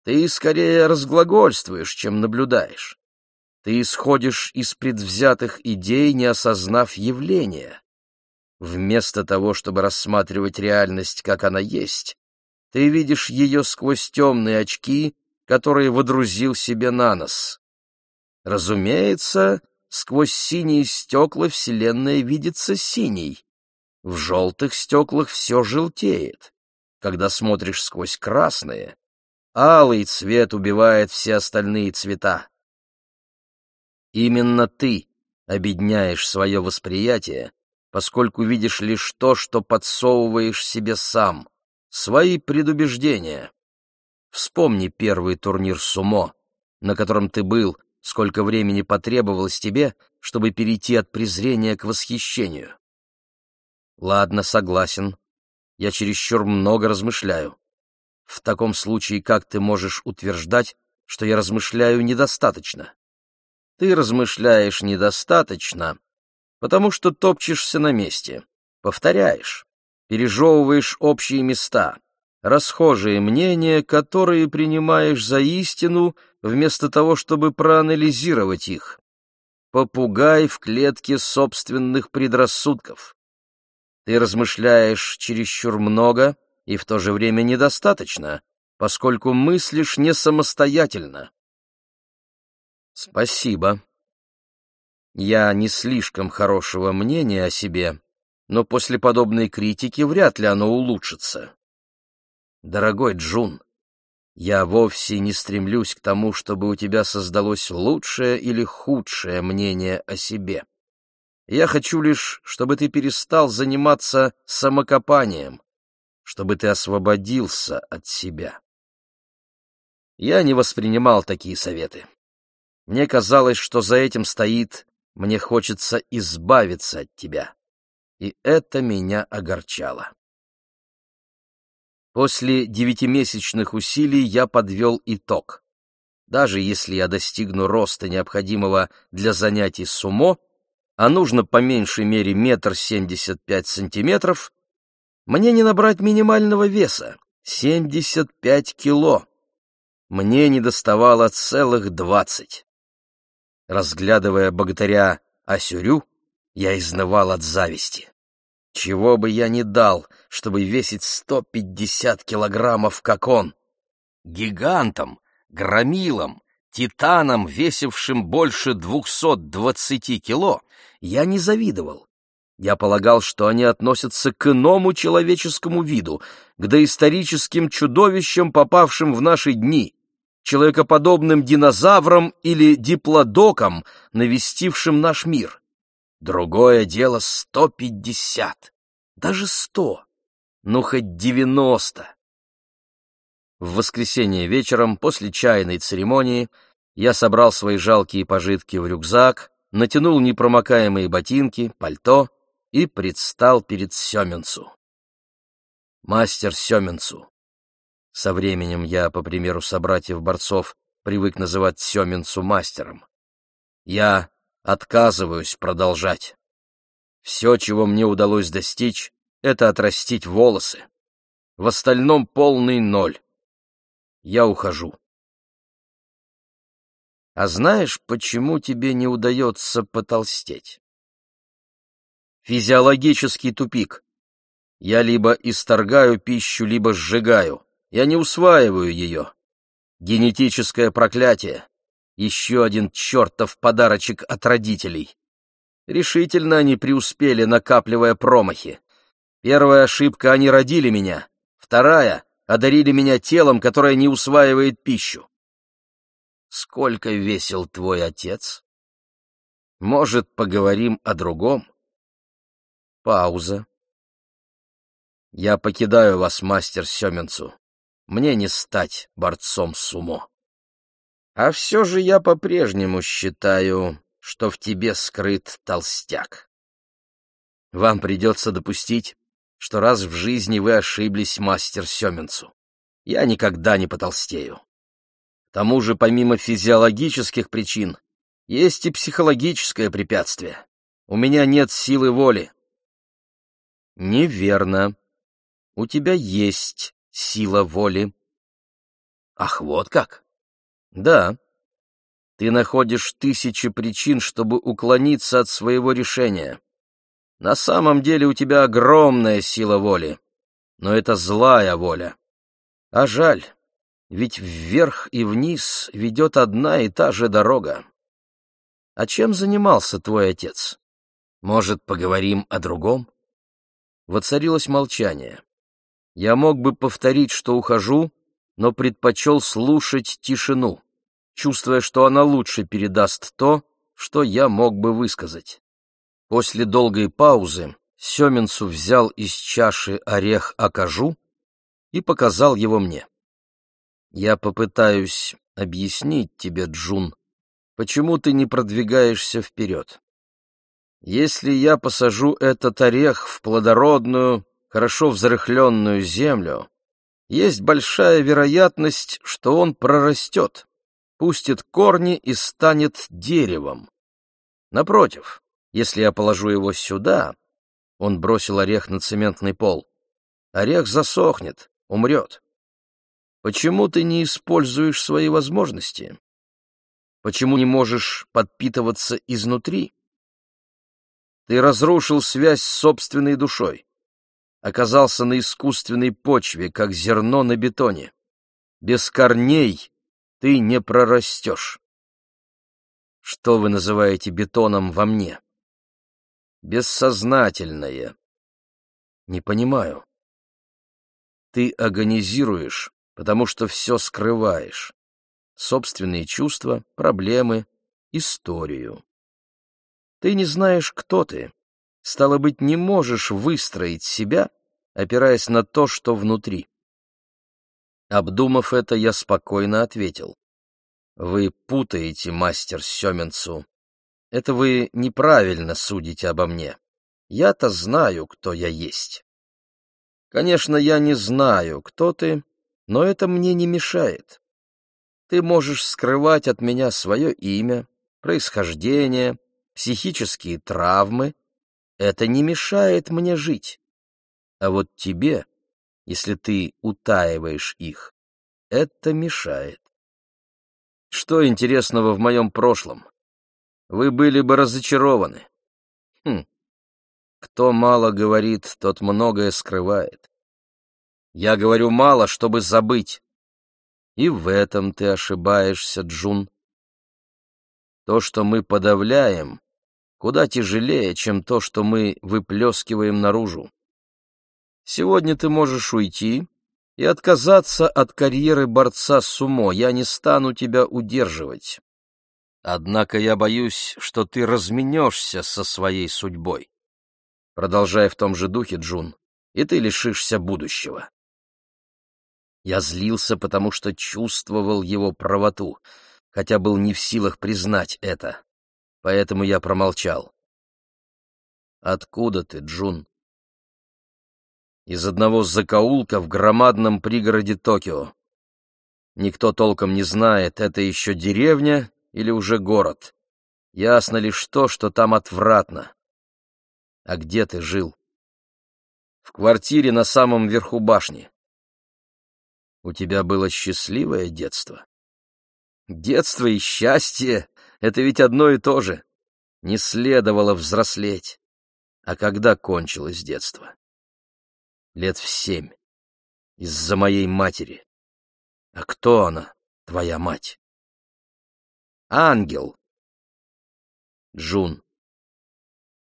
Ты скорее разглагольствуешь, чем наблюдаешь. Ты исходишь из предвзятых идей, не осознав явления. Вместо того, чтобы рассматривать реальность, как она есть, ты видишь ее сквозь темные очки, которые водрузил себе на нос. Разумеется, сквозь синие стекла Вселенная видится синей. В желтых стеклах все желтеет. Когда смотришь сквозь красные, Алый цвет убивает все остальные цвета. Именно ты обедняешь свое восприятие, поскольку видишь лишь то, что подсовываешь себе сам, свои предубеждения. Вспомни первый турнир сумо, на котором ты был, сколько времени потребовалось тебе, чтобы перейти от презрения к восхищению. Ладно, согласен. Я чересчур много размышляю. В таком случае как ты можешь утверждать, что я размышляю недостаточно? Ты размышляешь недостаточно, потому что топчешься на месте, повторяешь, пережевываешь общие места, расхожие мнения, которые принимаешь за истину, вместо того, чтобы проанализировать их. Попугай в клетке собственных предрассудков. Ты размышляешь чересчур много, и в то же время недостаточно, поскольку мыслишь не самостоятельно. Спасибо. Я не слишком хорошего мнения о себе, но после подобной критики вряд ли оно улучшится. Дорогой Джун, я вовсе не стремлюсь к тому, чтобы у тебя создалось лучшее или худшее мнение о себе. Я хочу лишь, чтобы ты перестал заниматься самокопанием, чтобы ты освободился от себя. Я не воспринимал такие советы. Мне казалось, что за этим стоит «мне хочется избавиться от тебя». И это меня огорчало. После девятимесячных усилий я подвел итог. Даже если я достигну роста, необходимого для занятий сумо, а нужно по меньшей мере метр семьдесят пять сантиметров, мне не набрать минимального веса — 75 кило. Мне не доставало целых двадцать. Разглядывая богатыря Асюрю, я изнывал от зависти. Чего бы я ни дал, чтобы весить 150 килограммов, как он. Гигантом, громилом, титаном, весившим больше 220 кило, я не завидовал. Я полагал, что они относятся к иному человеческому виду, к доисторическим чудовищам, попавшим в наши дни, человекоподобным динозаврам или диплодокам, навестившим наш мир. Другое дело сто пятьдесят, даже сто, ну хоть девяносто. В воскресенье вечером, после чайной церемонии, я собрал свои жалкие пожитки в рюкзак, натянул непромокаемые ботинки, пальто и предстал перед Семенцу. Мастер Семенцу. Со временем я, по примеру собратьев-борцов, привык называть Семенцу мастером. Я отказываюсь продолжать. Все, чего мне удалось достичь, это отрастить волосы. В остальном полный ноль. Я ухожу. А знаешь, почему тебе не удается потолстеть? Физиологический тупик. Я либо исторгаю пищу, либо сжигаю. Я не усваиваю ее. Генетическое проклятие. Еще один чертов подарочек от родителей. Решительно они преуспели, накапливая промахи. Первая ошибка — они родили меня. Вторая — одарили меня телом, которое не усваивает пищу. Сколько весил твой отец? Может, поговорим о другом? Пауза. Я покидаю вас, мастер Семенцу. Мне не стать борцом с сумо. А все же я по-прежнему считаю, что в тебе скрыт толстяк. Вам придется допустить, что раз в жизни вы ошиблись, мастер Семенцу. Я никогда не потолстею. К тому же, помимо физиологических причин, есть и психологическое препятствие. У меня нет силы воли. Неверно. У тебя есть сила воли. Ах, вот как? Да. Ты находишь тысячи причин, чтобы уклониться от своего решения. На самом деле у тебя огромная сила воли, но это злая воля. А жаль, ведь вверх и вниз ведет одна и та же дорога. А чем занимался твой отец? Может, поговорим о другом? Воцарилось молчание. Я мог бы повторить, что ухожу, но предпочел слушать тишину, чувствуя, что она лучше передаст то, что я мог бы высказать. После долгой паузы Семенцу взял из чаши орех акажу и показал его мне. Я попытаюсь объяснить тебе, Джун, почему ты не продвигаешься вперед. Если я посажу этот орех в плодородную, хорошо взрыхленную землю, есть большая вероятность, что он прорастет, пустит корни и станет деревом. Напротив, если я положу его сюда, он бросил орех на цементный пол, орех засохнет, умрет. Почему ты не используешь свои возможности? Почему не можешь подпитываться изнутри? Ты разрушил связь с собственной душой, оказался на искусственной почве, как зерно на бетоне. Без корней ты не прорастешь. Что вы называете бетоном во мне? Бессознательное. Не понимаю. Ты агонизируешь, потому что все скрываешь. Собственные чувства, проблемы, историю. Ты не знаешь, кто ты. Стало быть, не можешь выстроить себя, опираясь на то, что внутри. Обдумав это, я спокойно ответил. Вы путаете, мастер Семенцу, это вы неправильно судите обо мне. Я-то знаю, кто я есть. Конечно, я не знаю, кто ты, но это мне не мешает. Ты можешь скрывать от меня свое имя, происхождение, психические травмы. Это не мешает мне жить. А вот тебе, если ты утаиваешь их, это мешает. Что интересного в моем прошлом? Вы были бы разочарованы. Хм. Кто мало говорит, тот многое скрывает. Я говорю мало, чтобы забыть. И в этом ты ошибаешься, Джун. То, что мы подавляем, куда тяжелее, чем то, что мы выплескиваем наружу. Сегодня ты можешь уйти и отказаться от карьеры борца с сумо. Я не стану тебя удерживать. Однако я боюсь, что ты разменешься со своей судьбой. Продолжай в том же духе, Джун, и ты лишишься будущего. Я злился, потому что чувствовал его правоту, хотя был не в силах признать это. Поэтому я промолчал. Откуда ты, Джун? Из одного закоулка в громадном пригороде Токио. Никто толком не знает, это еще деревня или уже город. Ясно лишь то, что там отвратно. А где ты жил? В квартире на самом верху башни. У тебя было счастливое детство? Детство и счастье — это ведь одно и то же. Не следовало взрослеть. А когда кончилось детство? Лет в семь. Из-за моей матери. А кто она, твоя мать? Ангел. Джун.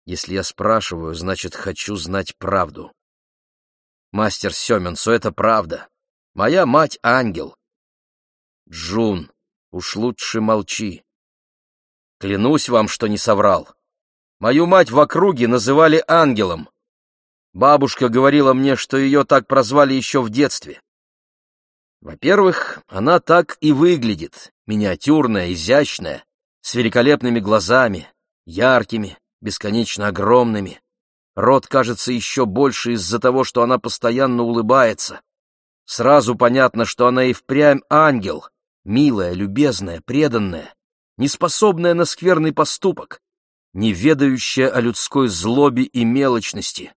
Если я спрашиваю, значит, хочу знать правду. Мастер Семенсу, это правда. Моя мать — ангел. Джун, Уж лучше молчи. Клянусь вам, что не соврал. Мою мать в округе называли ангелом. Бабушка говорила мне, что ее так прозвали еще в детстве. Во-первых, она так и выглядит, миниатюрная, изящная, с великолепными глазами, яркими, бесконечно огромными. Рот кажется еще больше из-за того, что она постоянно улыбается. Сразу понятно, что она и впрямь ангел, милая, любезная, преданная, неспособная на скверный поступок, не ведающая о людской злобе и мелочности.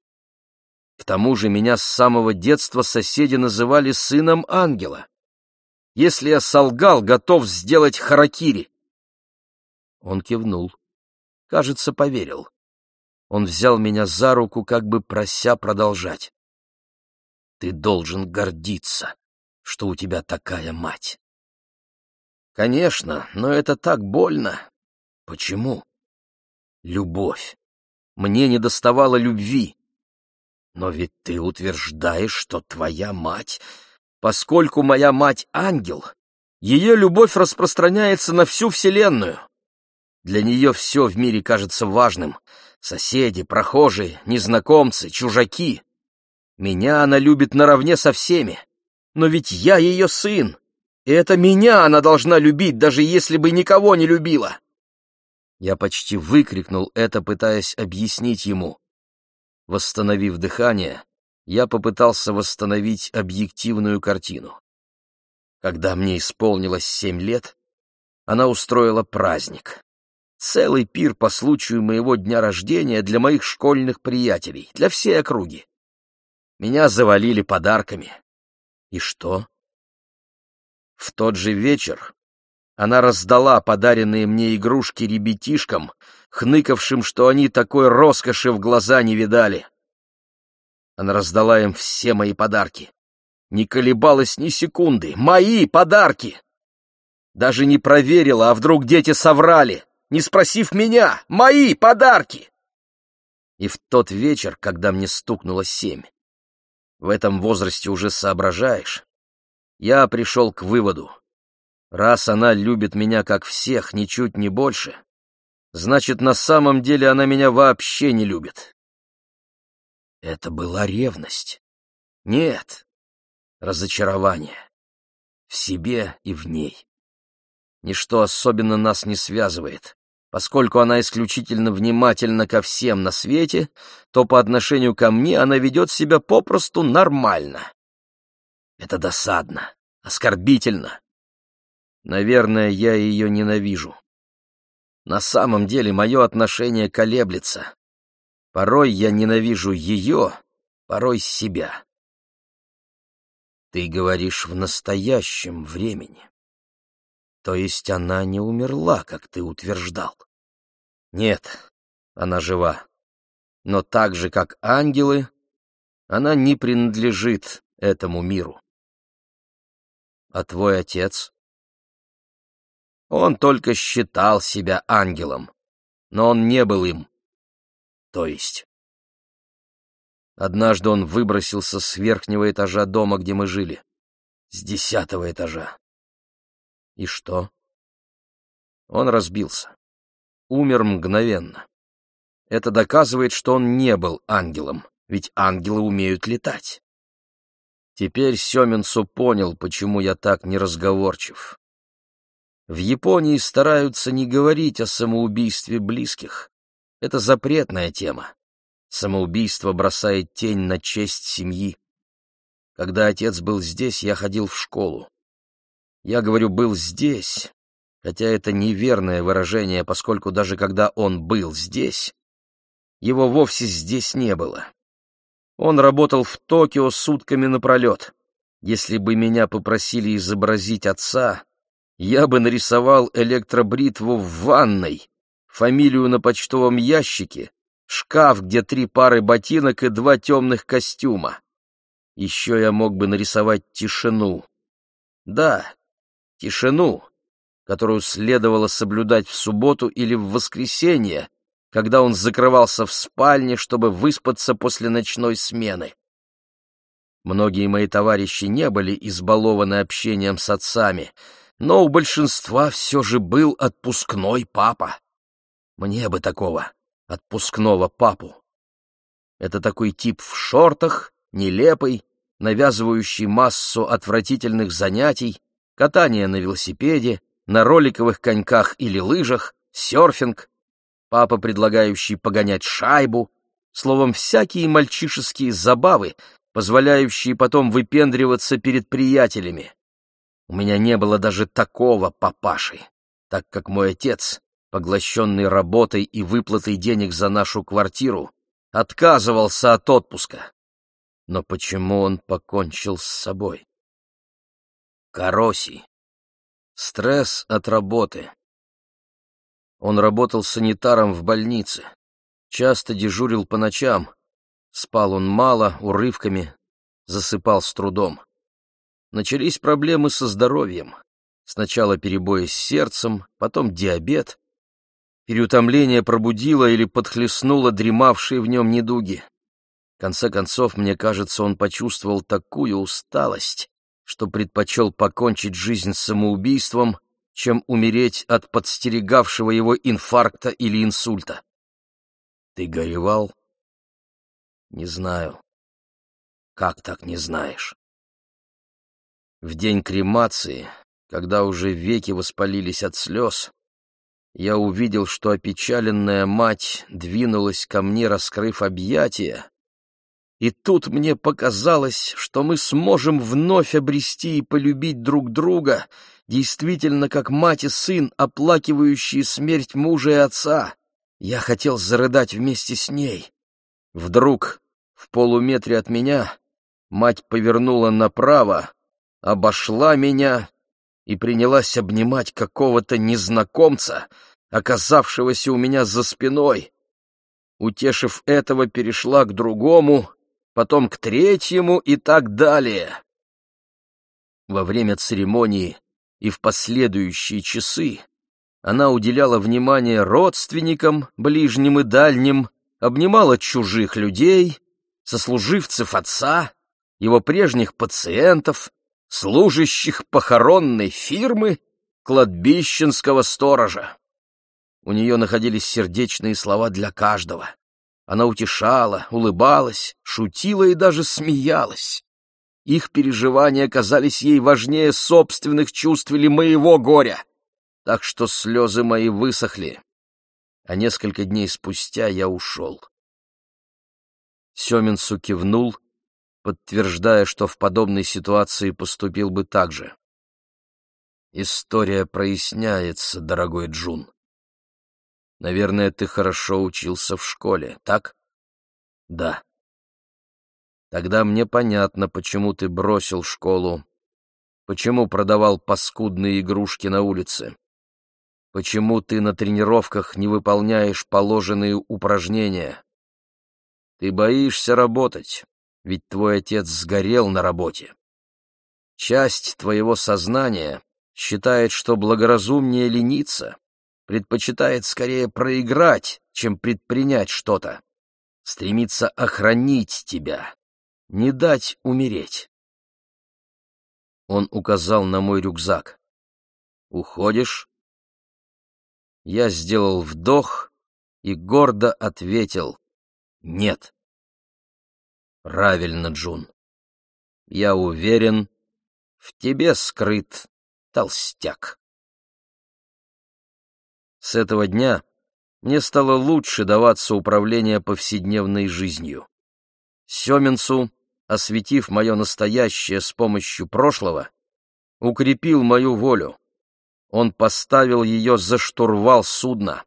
К тому же меня с самого детства соседи называли сыном ангела. Если я солгал, готов сделать харакири. Он кивнул. Кажется, поверил. Он взял меня за руку, как бы прося продолжать. Ты должен гордиться, что у тебя такая мать. Конечно, но это так больно. Почему? Любовь. Мне не доставало любви. Но ведь ты утверждаешь, что твоя мать... Поскольку моя мать — ангел, ее любовь распространяется на всю Вселенную. Для нее все в мире кажется важным. Соседи, прохожие, незнакомцы, чужаки. Меня она любит наравне со всеми. Но ведь я ее сын. И это меня она должна любить, даже если бы никого не любила. Я почти выкрикнул это, пытаясь объяснить ему. Восстановив дыхание, я попытался восстановить объективную картину. Когда мне исполнилось семь лет, она устроила праздник. Целый пир по случаю моего дня рождения для моих школьных приятелей, для всей округи. Меня завалили подарками. И что? В тот же вечер она раздала подаренные мне игрушки ребятишкам, хныкавшим, что они такой роскоши в глаза не видали. Она раздала им все мои подарки. Не колебалась ни секунды. Мои подарки! Даже не проверила, а вдруг дети соврали, не спросив меня. Мои подарки! И в тот вечер, когда мне стукнуло семь, в этом возрасте уже соображаешь, я пришел к выводу. Раз она любит меня как всех, ничуть не больше, значит, на самом деле она меня вообще не любит. Это была ревность. Нет, разочарование. В себе и в ней. Ничто особенно нас не связывает. Поскольку она исключительно внимательна ко всем на свете, то по отношению ко мне она ведет себя попросту нормально. Это досадно, оскорбительно. Наверное, я ее ненавижу. На самом деле мое отношение колеблется. Порой я ненавижу ее, порой себя. Ты говоришь в настоящем времени. То есть она не умерла, как ты утверждал? Нет, она жива. Но так же, как ангелы, она не принадлежит этому миру. А твой отец? Он только считал себя ангелом, но он не был им. То есть... Однажды он выбросился с верхнего этажа дома, где мы жили. С десятого этажа. И что? Он разбился. Умер мгновенно. Это доказывает, что он не был ангелом, ведь ангелы умеют летать. Теперь Семенсу понял, почему я так неразговорчив. В Японии стараются не говорить о самоубийстве близких. Это запретная тема. Самоубийство бросает тень на честь семьи. Когда отец был здесь, я ходил в школу. Я говорю «был здесь», хотя это неверное выражение, поскольку даже когда он был здесь, его вовсе здесь не было. Он работал в Токио сутками напролет. Если бы меня попросили изобразить отца, я бы нарисовал электробритву в ванной, фамилию на почтовом ящике, шкаф, где три пары ботинок и два темных костюма. Еще я мог бы нарисовать тишину. Да, тишину, которую следовало соблюдать в субботу или в воскресенье, когда он закрывался в спальне, чтобы выспаться после ночной смены. Многие мои товарищи не были избалованы общением с отцами, но у большинства все же был отпускной папа. Мне бы такого отпускного папу. Это такой тип в шортах, нелепый, навязывающий массу отвратительных занятий, катание на велосипеде, на роликовых коньках или лыжах, серфинг, папа, предлагающий погонять шайбу, словом, всякие мальчишеские забавы, позволяющие потом выпендриваться перед приятелями. У меня не было даже такого папаши, так как мой отец, поглощенный работой и выплатой денег за нашу квартиру, отказывался от отпуска. Но почему он покончил с собой? Кароси. Стресс от работы. Он работал санитаром в больнице, часто дежурил по ночам, спал он мало, урывками, засыпал с трудом. Начались проблемы со здоровьем. Сначала перебои с сердцем, потом диабет. Переутомление пробудило или подхлестнуло дремавшие в нем недуги. В конце концов, мне кажется, он почувствовал такую усталость, что предпочел покончить жизнь самоубийством, чем умереть от подстерегавшего его инфаркта или инсульта. Ты горевал? Не знаю. Как так не знаешь? В день кремации, когда уже веки воспалились от слез, я увидел, что опечаленная мать двинулась ко мне, раскрыв объятия, и тут мне показалось, что мы сможем вновь обрести и полюбить друг друга, действительно как мать и сын, оплакивающие смерть мужа и отца. Я хотел зарыдать вместе с ней. Вдруг, в полуметре от меня, мать повернула направо, обошла меня и принялась обнимать какого-то незнакомца, оказавшегося у меня за спиной. Утешив этого, перешла к другому, потом к третьему и так далее. Во время церемонии и в последующие часы она уделяла внимание родственникам, ближним и дальним, обнимала чужих людей, сослуживцев отца, его прежних пациентов, служащих похоронной фирмы, кладбищенского сторожа. У нее находились сердечные слова для каждого. Она утешала, улыбалась, шутила и даже смеялась. Их переживания казались ей важнее собственных чувств или моего горя, так что слезы мои высохли, а несколько дней спустя я ушел. Семенсу кивнул подтверждая, что в подобной ситуации поступил бы так же. История проясняется, дорогой Джун. Наверное, ты хорошо учился в школе, так? Да. Тогда мне понятно, почему ты бросил школу, почему продавал паскудные игрушки на улице, почему ты на тренировках не выполняешь положенные упражнения. Ты боишься работать, ведь твой отец сгорел на работе. Часть твоего сознания считает, что благоразумнее лениться, предпочитает скорее проиграть, чем предпринять что-то, стремится охранить тебя, не дать умереть. Он указал на мой рюкзак. «Уходишь?» Я сделал вдох и гордо ответил «Нет». Правильно, Джун. Я уверен, в тебе скрыт толстяк. С этого дня мне стало лучше даваться управление повседневной жизнью. Семенцу, осветив мое настоящее с помощью прошлого, укрепил мою волю. Он поставил ее за штурвал судна.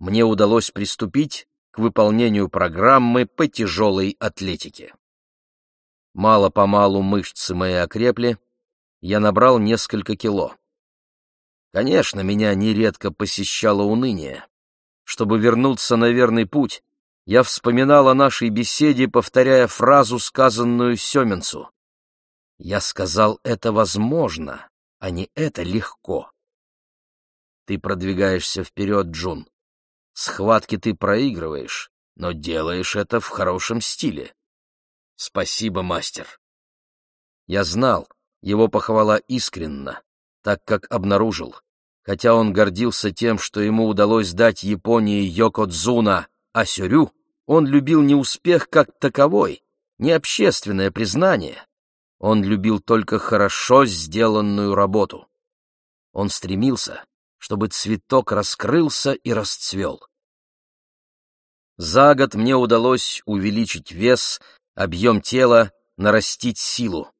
Мне удалось приступить к выполнению программы по тяжелой атлетике. Мало-помалу мышцы мои окрепли, я набрал несколько кило. Конечно, меня нередко посещало уныние. Чтобы вернуться на верный путь, я вспоминал о нашей беседе, повторяя фразу, сказанную Семенцу. Я сказал, это возможно, а не это легко. Ты продвигаешься вперед, Джун. Схватки ты проигрываешь, но делаешь это в хорошем стиле. Спасибо, мастер. Я знал, его похвала искренна, так как обнаружил. Хотя он гордился тем, что ему удалось дать Японии Йокодзуна Асюрю, он любил не успех как таковой, не общественное признание. Он любил только хорошо сделанную работу. Он стремился, чтобы цветок раскрылся и расцвел. За год мне удалось увеличить вес, объем тела, нарастить силу.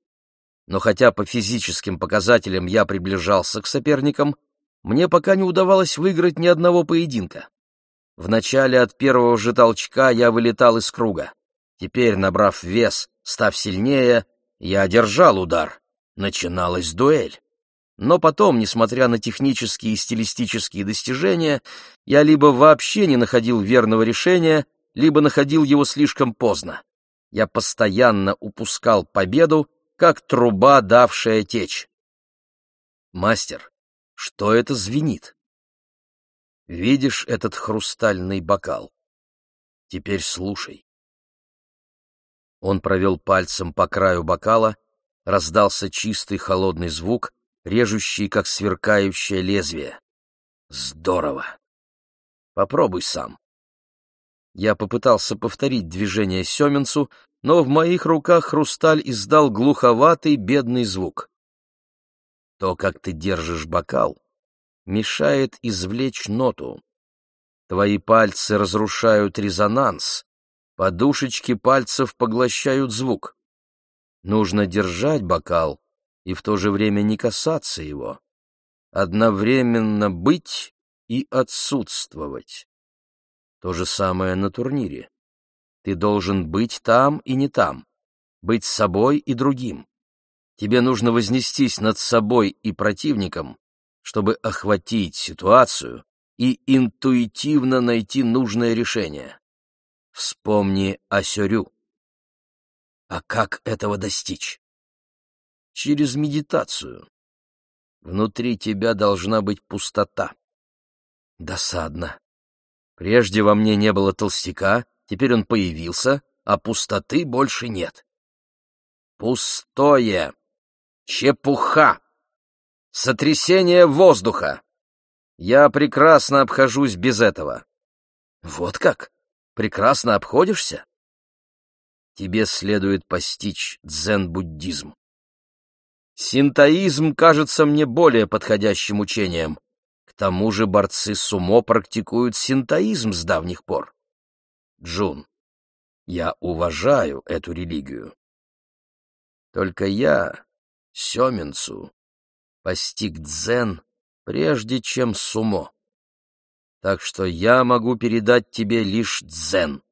Но хотя по физическим показателям я приближался к соперникам, мне пока не удавалось выиграть ни одного поединка. Вначале от первого же толчка я вылетал из круга. Теперь, набрав вес, став сильнее, я одержал удар. Начиналась дуэль. Но потом, несмотря на технические и стилистические достижения, я либо вообще не находил верного решения, либо находил его слишком поздно. Я постоянно упускал победу, как труба, давшая течь. Мастер, что это звенит? Видишь этот хрустальный бокал? Теперь слушай. Он провел пальцем по краю бокала, раздался чистый холодный звук, режущий, как сверкающее лезвие. Здорово! Попробуй сам. Я попытался повторить движение Семенцу, но в моих руках хрусталь издал глуховатый бедный звук. То, как ты держишь бокал, мешает извлечь ноту. Твои пальцы разрушают резонанс, подушечки пальцев поглощают звук. Нужно держать бокал и в то же время не касаться его. Одновременно быть и отсутствовать. То же самое на турнире. Ты должен быть там и не там, быть собой и другим. Тебе нужно вознестись над собой и противником, чтобы охватить ситуацию и интуитивно найти нужное решение. Вспомни о Сюрю. А как этого достичь? Через медитацию. Внутри тебя должна быть пустота. Досадно. Прежде во мне не было толстяка, теперь он появился, а пустоты больше нет. Пустое. Чепуха. Сотрясение воздуха. Я прекрасно обхожусь без этого. Вот как? Прекрасно обходишься? Тебе следует постичь дзен-буддизм. Синтоизм кажется мне более подходящим учением. К тому же борцы сумо практикуют синтоизм с давних пор. Джун, я уважаю эту религию. Только я, Сёминцу, постиг дзен, прежде чем сумо. Так что я могу передать тебе лишь дзен.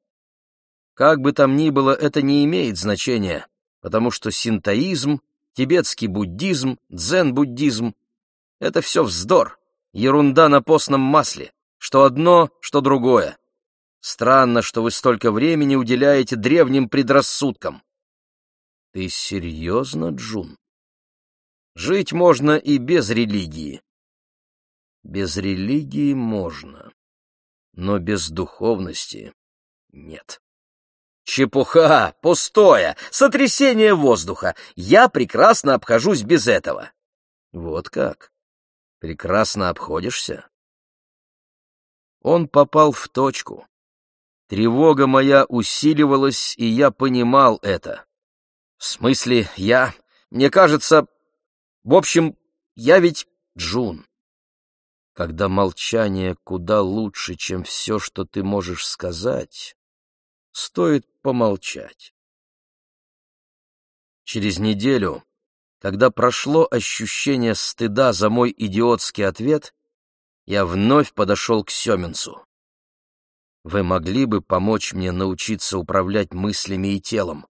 Как бы там ни было, это не имеет значения, потому что синтоизм, тибетский буддизм, дзен-буддизм — это все вздор, ерунда на постном масле, что одно, что другое. Странно, что вы столько времени уделяете древним предрассудкам. Ты серьезно, Джун? Жить можно и без религии. Без религии можно, но без духовности нет. Чепуха, пустое, сотрясение воздуха. Я прекрасно обхожусь без этого. Вот как? Прекрасно обходишься? Он попал в точку. Тревога моя усиливалась, и я понимал это. В смысле, я... Мне кажется... В общем, я ведь Джун. когда молчание куда лучше, чем все, что ты можешь сказать, стоит помолчать. Через неделю, когда прошло ощущение стыда за мой идиотский ответ, я вновь подошел к Семенцу. Вы могли бы помочь мне научиться управлять мыслями и телом?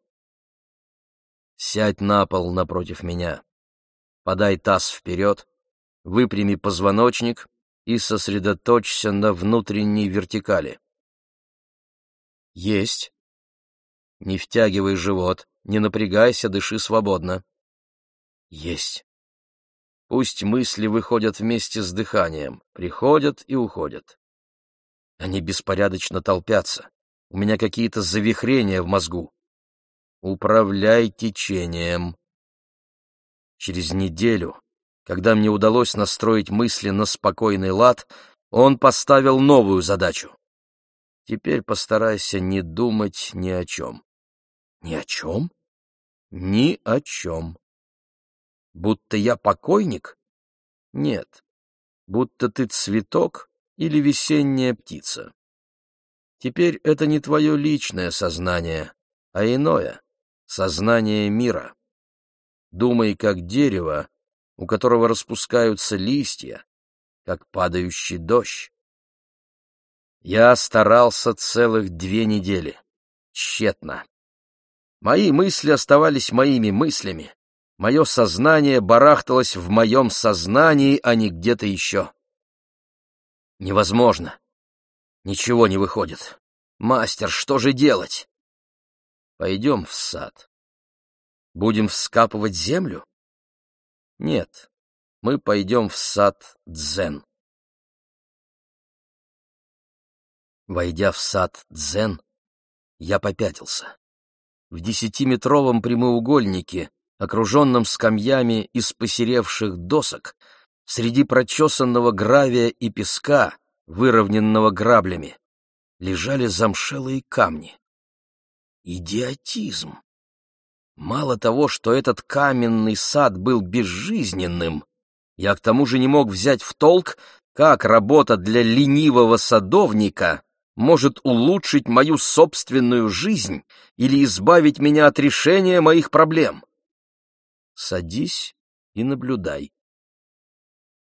Сядь на пол напротив меня. Подай таз вперед, выпрями позвоночник и сосредоточься на внутренней вертикали. Есть. Не втягивай живот, не напрягайся, дыши свободно. Есть. Пусть мысли выходят вместе с дыханием, приходят и уходят. Они беспорядочно толпятся. У меня какие-то завихрения в мозгу. Управляй течением. Через неделю когда мне удалось настроить мысли на спокойный лад, он поставил новую задачу. Теперь постарайся не думать ни о чем. Ни о чем? Ни о чем. Будто я покойник? Нет. Будто ты цветок или весенняя птица. Теперь это не твое личное сознание, а иное — сознание мира. Думай, как дерево, у которого распускаются листья, как падающий дождь. Я старался целых две недели. Тщетно. Мои мысли оставались моими мыслями. Мое сознание барахталось в моем сознании, а не где-то еще. Невозможно. Ничего не выходит. Мастер, что же делать? Пойдем в сад. Будем вскапывать землю? Нет, мы пойдем в сад Дзен. Войдя в сад Дзен, я попятился. В десятиметровом прямоугольнике, окруженном скамьями из посеревших досок, среди прочесанного гравия и песка, выровненного граблями, лежали замшелые камни. Идиотизм! Мало того, что этот каменный сад был безжизненным, я к тому же не мог взять в толк, как работа для ленивого садовника может улучшить мою собственную жизнь или избавить меня от решения моих проблем. Садись и наблюдай.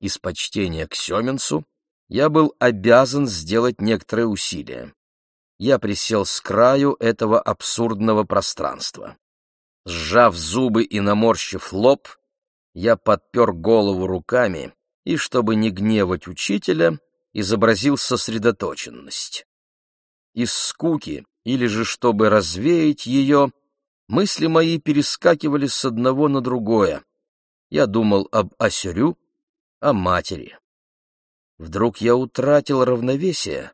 Из почтения к Семенцу я был обязан сделать некоторые усилия. Я присел с краю этого абсурдного пространства. Сжав зубы и наморщив лоб, я подпер голову руками и, чтобы не гневать учителя, изобразил сосредоточенность. Из скуки, или же чтобы развеять ее, мысли мои перескакивали с одного на другое. Я думал об Асюрю, о матери. Вдруг я утратил равновесие,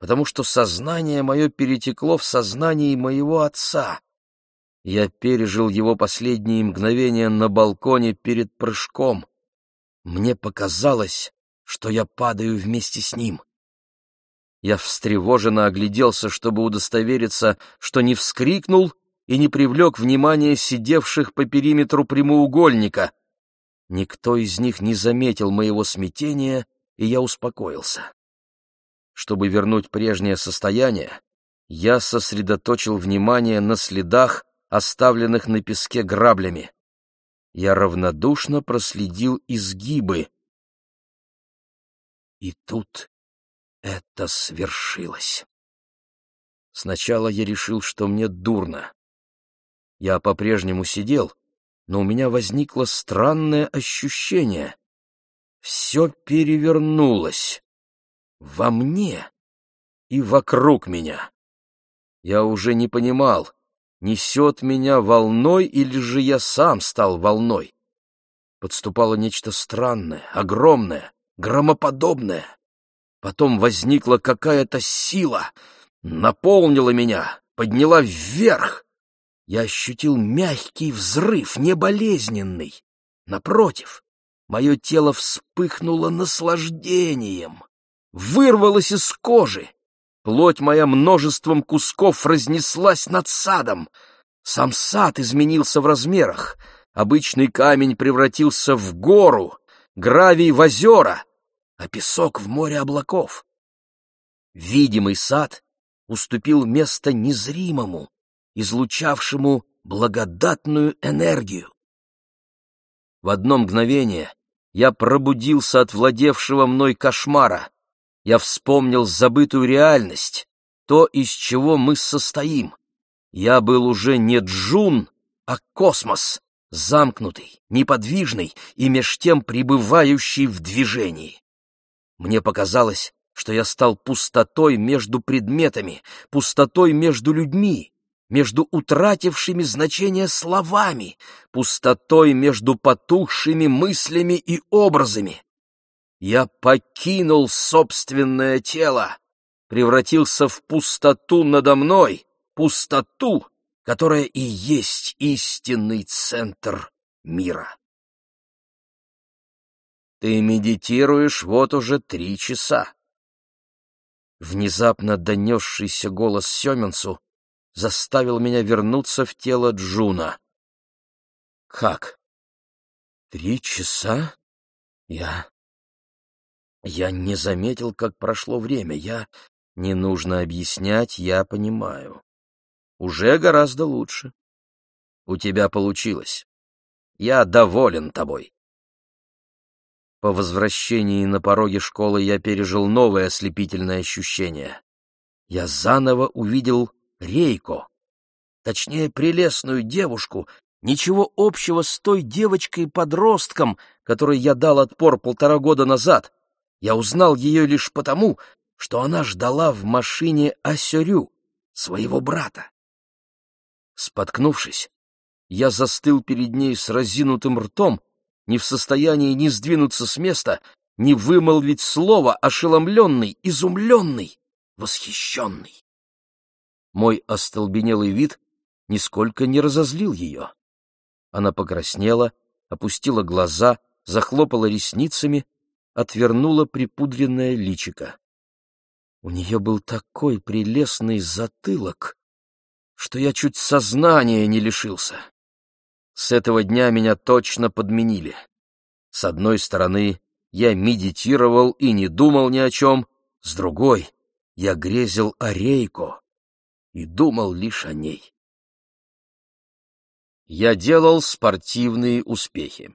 потому что сознание мое перетекло в сознание моего отца. Я пережил его последние мгновения на балконе перед прыжком. Мне показалось, что я падаю вместе с ним. Я встревоженно огляделся, чтобы удостовериться, что не вскрикнул и не привлек внимание сидевших по периметру прямоугольника. Никто из них не заметил моего смятения, и я успокоился. Чтобы вернуть прежнее состояние, я сосредоточил внимание на следах, оставленных на песке граблями. Я равнодушно проследил изгибы. И тут это свершилось. Сначала я решил, что мне дурно. Я по-прежнему сидел, но у меня возникло странное ощущение. Все перевернулось. Во мне и вокруг меня. Я уже не понимал, несет меня волной или же я сам стал волной. Подступало нечто странное, огромное, громоподобное. Потом возникла какая-то сила, наполнила меня, подняла вверх. Я ощутил мягкий взрыв, не болезненный. Напротив, мое тело вспыхнуло наслаждением, вырвалось из кожи, Плоть моя множеством кусков разнеслась над садом. Сам сад изменился в размерах. Обычный камень превратился в гору, гравий в озера, а песок в море облаков. Видимый сад уступил место незримому, излучавшему благодатную энергию. В одно мгновение я пробудился от владевшего мной кошмара. Я вспомнил забытую реальность, то, из чего мы состоим. Я был уже не Джун, а космос, замкнутый, неподвижный и меж тем пребывающий в движении. Мне показалось, что я стал пустотой между предметами, пустотой между людьми, между утратившими значение словами, пустотой между потухшими мыслями и образами. Я покинул собственное тело, превратился в пустоту надо мной, пустоту, которая и есть истинный центр мира. Ты медитируешь вот уже три часа. Внезапно донесшийся голос Семенцу заставил меня вернуться в тело Джуна. Как? Три часа? Я... Я не заметил, как прошло время. Я... Не нужно объяснять, я понимаю. Уже гораздо лучше. У тебя получилось. Я доволен тобой. По возвращении на пороге школы я пережил новое ослепительное ощущение. Я заново увидел Рейко, точнее, прелестную девушку, ничего общего с той девочкой-подростком, которой я дал отпор полтора года назад. Я узнал ее лишь потому, что она ждала в машине Асюрю, своего брата. Споткнувшись, я застыл перед ней с разинутым ртом, не в состоянии ни сдвинуться с места, ни вымолвить слово, ошеломленный, изумленный, восхищенный. Мой остолбенелый вид нисколько не разозлил ее. Она покраснела, опустила глаза, захлопала ресницами, отвернула припудренное личико. У нее был такой прелестный затылок, что я чуть сознания не лишился. С этого дня меня точно подменили. С одной стороны, я медитировал и не думал ни о чем, с другой — я грезил о Рейко и думал лишь о ней. Я делал спортивные успехи.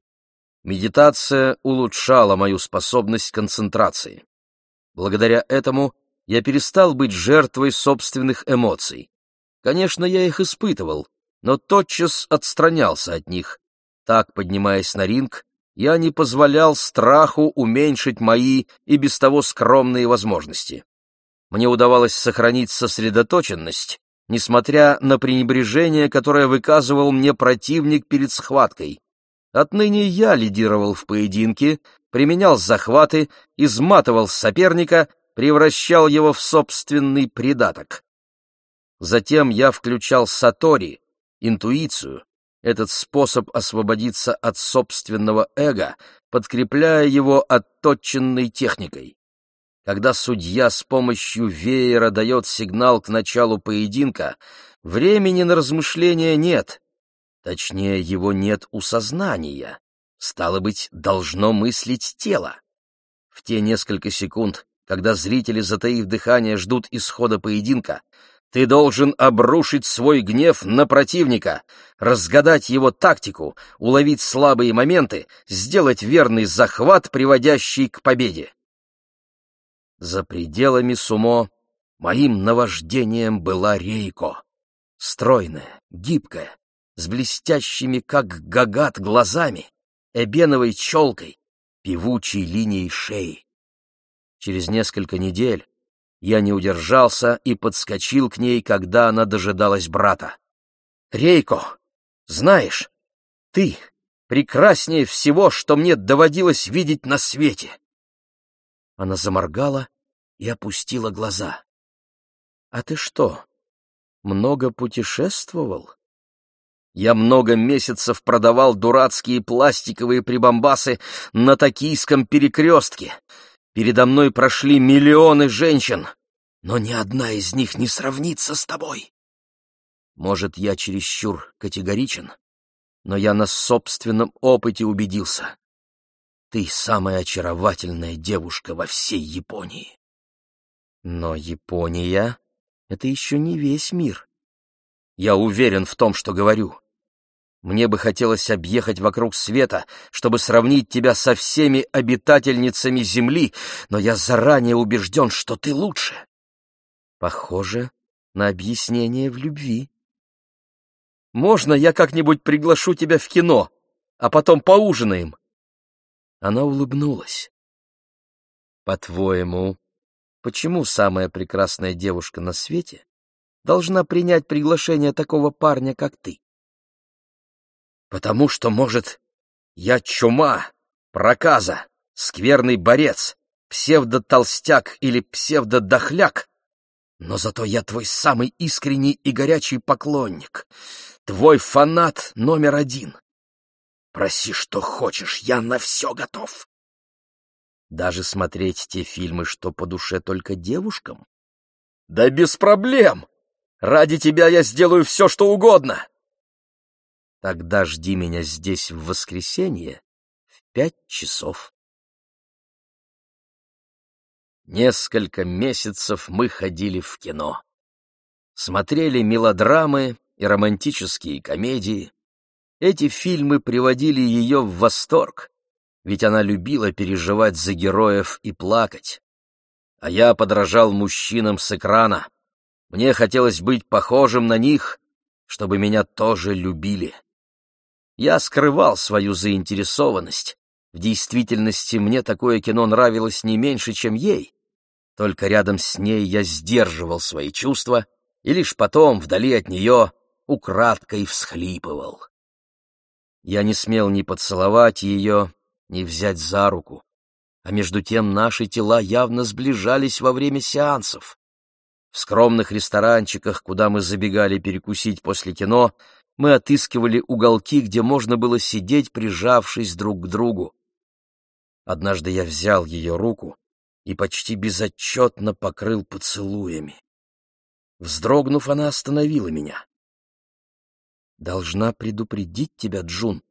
Медитация улучшала мою способность концентрации. Благодаря этому я перестал быть жертвой собственных эмоций. Конечно, я их испытывал, но тотчас отстранялся от них. Так, поднимаясь на ринг, я не позволял страху уменьшить мои и без того скромные возможности. Мне удавалось сохранить сосредоточенность, несмотря на пренебрежение, которое выказывал мне противник перед схваткой. Отныне я лидировал в поединке, применял захваты, изматывал соперника, превращал его в собственный придаток. Затем я включал сатори, интуицию, этот способ освободиться от собственного эго, подкрепляя его отточенной техникой. Когда судья с помощью веера дает сигнал к началу поединка, времени на размышления нет. Точнее, его нет у сознания. Стало быть, должно мыслить тело. В те несколько секунд, когда зрители, затаив дыхание, ждут исхода поединка, ты должен обрушить свой гнев на противника, разгадать его тактику, уловить слабые моменты, сделать верный захват, приводящий к победе. За пределами сумо моим наваждением была Рейко. Стройная, гибкая, с блестящими, как гагат, глазами, эбеновой челкой, певучей линией шеи. Через несколько недель я не удержался и подскочил к ней, когда она дожидалась брата. «Рейко, знаешь, ты прекраснее всего, что мне доводилось видеть на свете!» Она заморгала и опустила глаза. «А ты что, много путешествовал?» Я много месяцев продавал дурацкие пластиковые прибамбасы на токийском перекрестке. Передо мной прошли миллионы женщин, но ни одна из них не сравнится с тобой. Может, я чересчур категоричен, но я на собственном опыте убедился. Ты самая очаровательная девушка во всей Японии. Но Япония — это еще не весь мир. Я уверен в том, что говорю. Мне бы хотелось объехать вокруг света, чтобы сравнить тебя со всеми обитательницами Земли, но я заранее убежден, что ты лучше. Похоже на объяснение в любви. Можно я как-нибудь приглашу тебя в кино, а потом поужинаем? Она улыбнулась. По-твоему, почему самая прекрасная девушка на свете должна принять приглашение такого парня, как ты? Потому что, может, я чума, проказа, скверный борец, псевдотолстяк или псевдодохляк, но зато я твой самый искренний и горячий поклонник, твой фанат номер один. Проси, что хочешь, я на все готов. Даже смотреть те фильмы, что по душе только девушкам? Да без проблем! Ради тебя я сделаю все, что угодно. Тогда жди меня здесь в воскресенье в пять часов. Несколько месяцев мы ходили в кино. Смотрели мелодрамы и романтические комедии. Эти фильмы приводили ее в восторг, ведь она любила переживать за героев и плакать. А я подражал мужчинам с экрана. Мне хотелось быть похожим на них, чтобы меня тоже любили. Я скрывал свою заинтересованность. В действительности мне такое кино нравилось не меньше, чем ей. Только рядом с ней я сдерживал свои чувства и лишь потом, вдали от нее, украдкой всхлипывал. Я не смел ни поцеловать ее, ни взять за руку. А между тем наши тела явно сближались во время сеансов. В скромных ресторанчиках, куда мы забегали перекусить после кино, мы отыскивали уголки, где можно было сидеть, прижавшись друг к другу. Однажды я взял ее руку и почти безотчетно покрыл поцелуями. Вздрогнув, она остановила меня. «Должна предупредить тебя, Джун.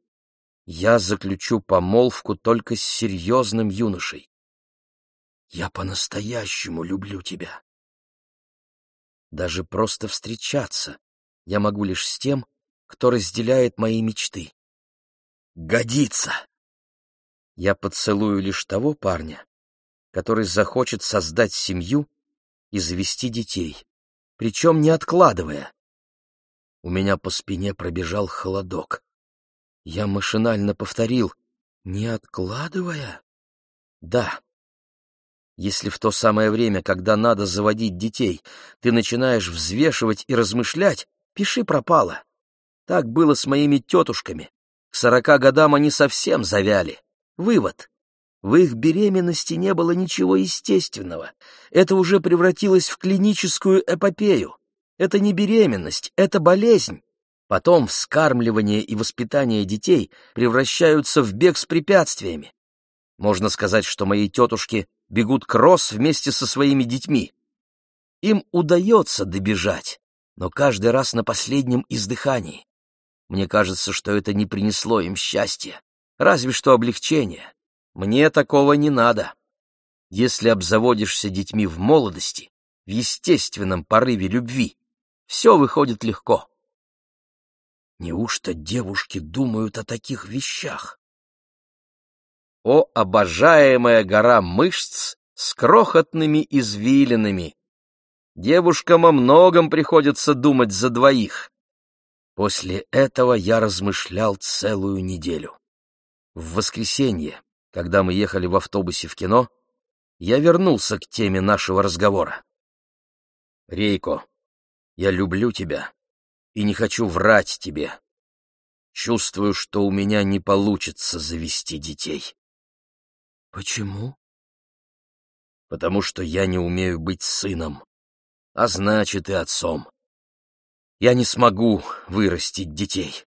Я заключу помолвку только с серьезным юношей. Я по-настоящему люблю тебя. Даже просто встречаться я могу лишь с тем, кто разделяет мои мечты. Годится! Я поцелую лишь того парня, который захочет создать семью и завести детей, причем не откладывая. У меня по спине пробежал холодок. Я машинально повторил «не откладывая?» Да. Если в то самое время, когда надо заводить детей, ты начинаешь взвешивать и размышлять, пиши пропало. Так было с моими тетушками. К сорока годам они совсем завяли. Вывод. В их беременности не было ничего естественного. Это уже превратилось в клиническую эпопею. Это не беременность, это болезнь. Потом вскармливание и воспитание детей превращаются в бег с препятствиями. Можно сказать, что мои тетушки бегут кросс вместе со своими детьми. Им удается добежать, но каждый раз на последнем издыхании. Мне кажется, что это не принесло им счастья, разве что облегчение. Мне такого не надо. Если обзаводишься детьми в молодости, в естественном порыве любви, все выходит легко. Неужто девушки думают о таких вещах? О, обожаемая гора мышц с крохотными извилинами! Девушкам о многом приходится думать за двоих. После этого я размышлял целую неделю. В воскресенье, когда мы ехали в автобусе в кино, я вернулся к теме нашего разговора. «Рейко, я люблю тебя и не хочу врать тебе. Чувствую, что у меня не получится завести детей». «Почему?» «Потому что я не умею быть сыном, а значит и отцом. Я не смогу вырастить детей».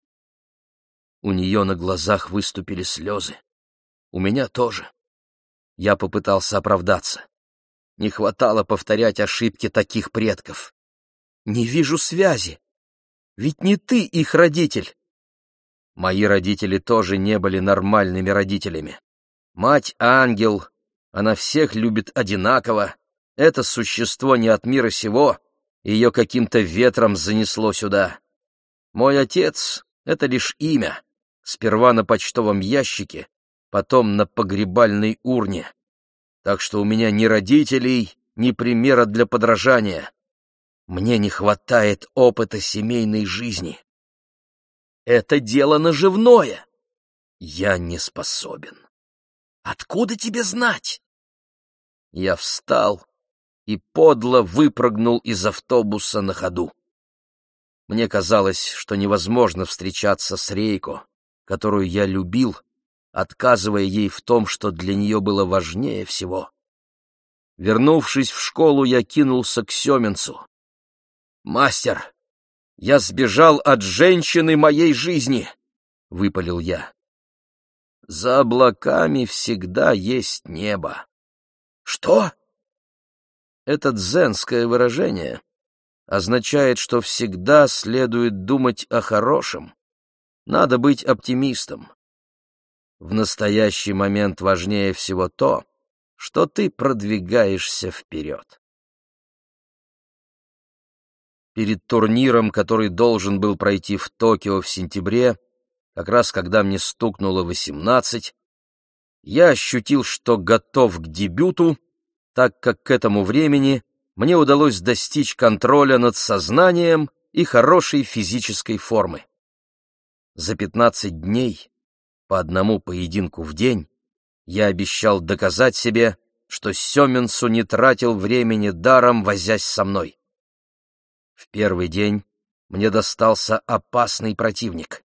У нее на глазах выступили слезы. У меня тоже. Я попытался оправдаться. Не хватало повторять ошибки таких предков. Не вижу связи. Ведь не ты их родитель. Мои родители тоже не были нормальными родителями. Мать-ангел, она всех любит одинаково. Это существо не от мира сего, ее каким-то ветром занесло сюда. Мой отец — это лишь имя, сперва на почтовом ящике, потом на погребальной урне. Так что у меня ни родителей, ни примера для подражания. Мне не хватает опыта семейной жизни. Это дело наживное. Я не способен. Откуда тебе знать? Я встал и подло выпрыгнул из автобуса на ходу. Мне казалось, что невозможно встречаться с Рейко, которую я любил, отказывая ей в том, что для нее было важнее всего. Вернувшись в школу, я кинулся к Семенцу. «Мастер, я сбежал от женщины моей жизни!» — выпалил я. За облаками всегда есть небо. Что? Это дзенское выражение означает, что всегда следует думать о хорошем. Надо быть оптимистом. В настоящий момент важнее всего то, что ты продвигаешься вперед. Перед турниром, который должен был пройти в Токио в сентябре, как раз когда мне стукнуло восемнадцать, я ощутил, что готов к дебюту, так как к этому времени мне удалось достичь контроля над сознанием и хорошей физической формы. За пятнадцать дней, по одному поединку в день, я обещал доказать себе, что Семенсу не тратил времени даром, возясь со мной. В первый день мне достался опасный противник.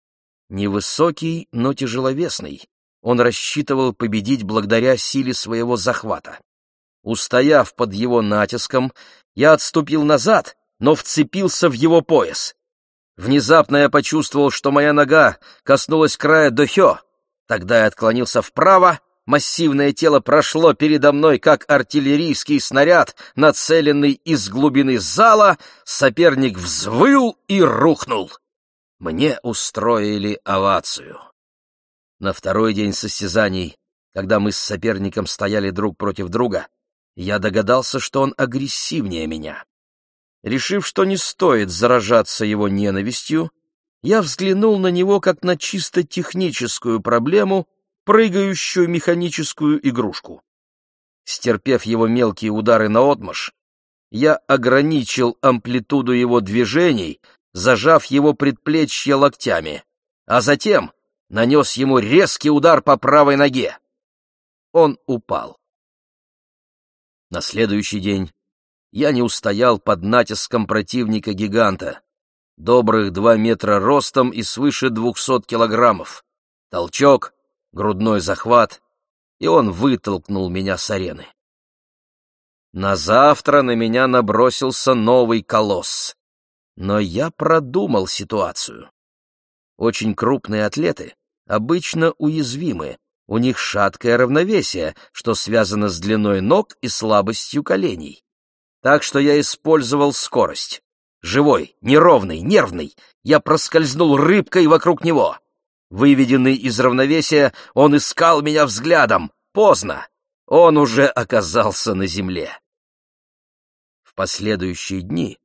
Невысокий, но тяжеловесный, он рассчитывал победить благодаря силе своего захвата. Устояв под его натиском, я отступил назад, но вцепился в его пояс. Внезапно я почувствовал, что моя нога коснулась края дохё. Тогда я отклонился вправо, массивное тело прошло передо мной, как артиллерийский снаряд, нацеленный из глубины зала, соперник взвыл и рухнул. Мне устроили овацию. На второй день состязаний, когда мы с соперником стояли друг против друга, я догадался, что он агрессивнее меня. Решив, что не стоит заражаться его ненавистью, я взглянул на него как на чисто техническую проблему, прыгающую механическую игрушку. Стерпев его мелкие удары на наотмашь, я ограничил амплитуду его движений — зажав его предплечье локтями, а затем нанес ему резкий удар по правой ноге. Он упал. На следующий день я не устоял под натиском противника-гиганта, добрых два метра ростом и свыше двухсот килограммов. Толчок, грудной захват, и он вытолкнул меня с арены. На завтра на меня набросился новый колосс. Но я продумал ситуацию. Очень крупные атлеты обычно уязвимы, у них шаткое равновесие, что связано с длиной ног и слабостью коленей. Так что я использовал скорость. Живой, неровный, нервный, я проскользнул рыбкой вокруг него. Выведенный из равновесия, он искал меня взглядом. Поздно. Он уже оказался на земле. В последующие дни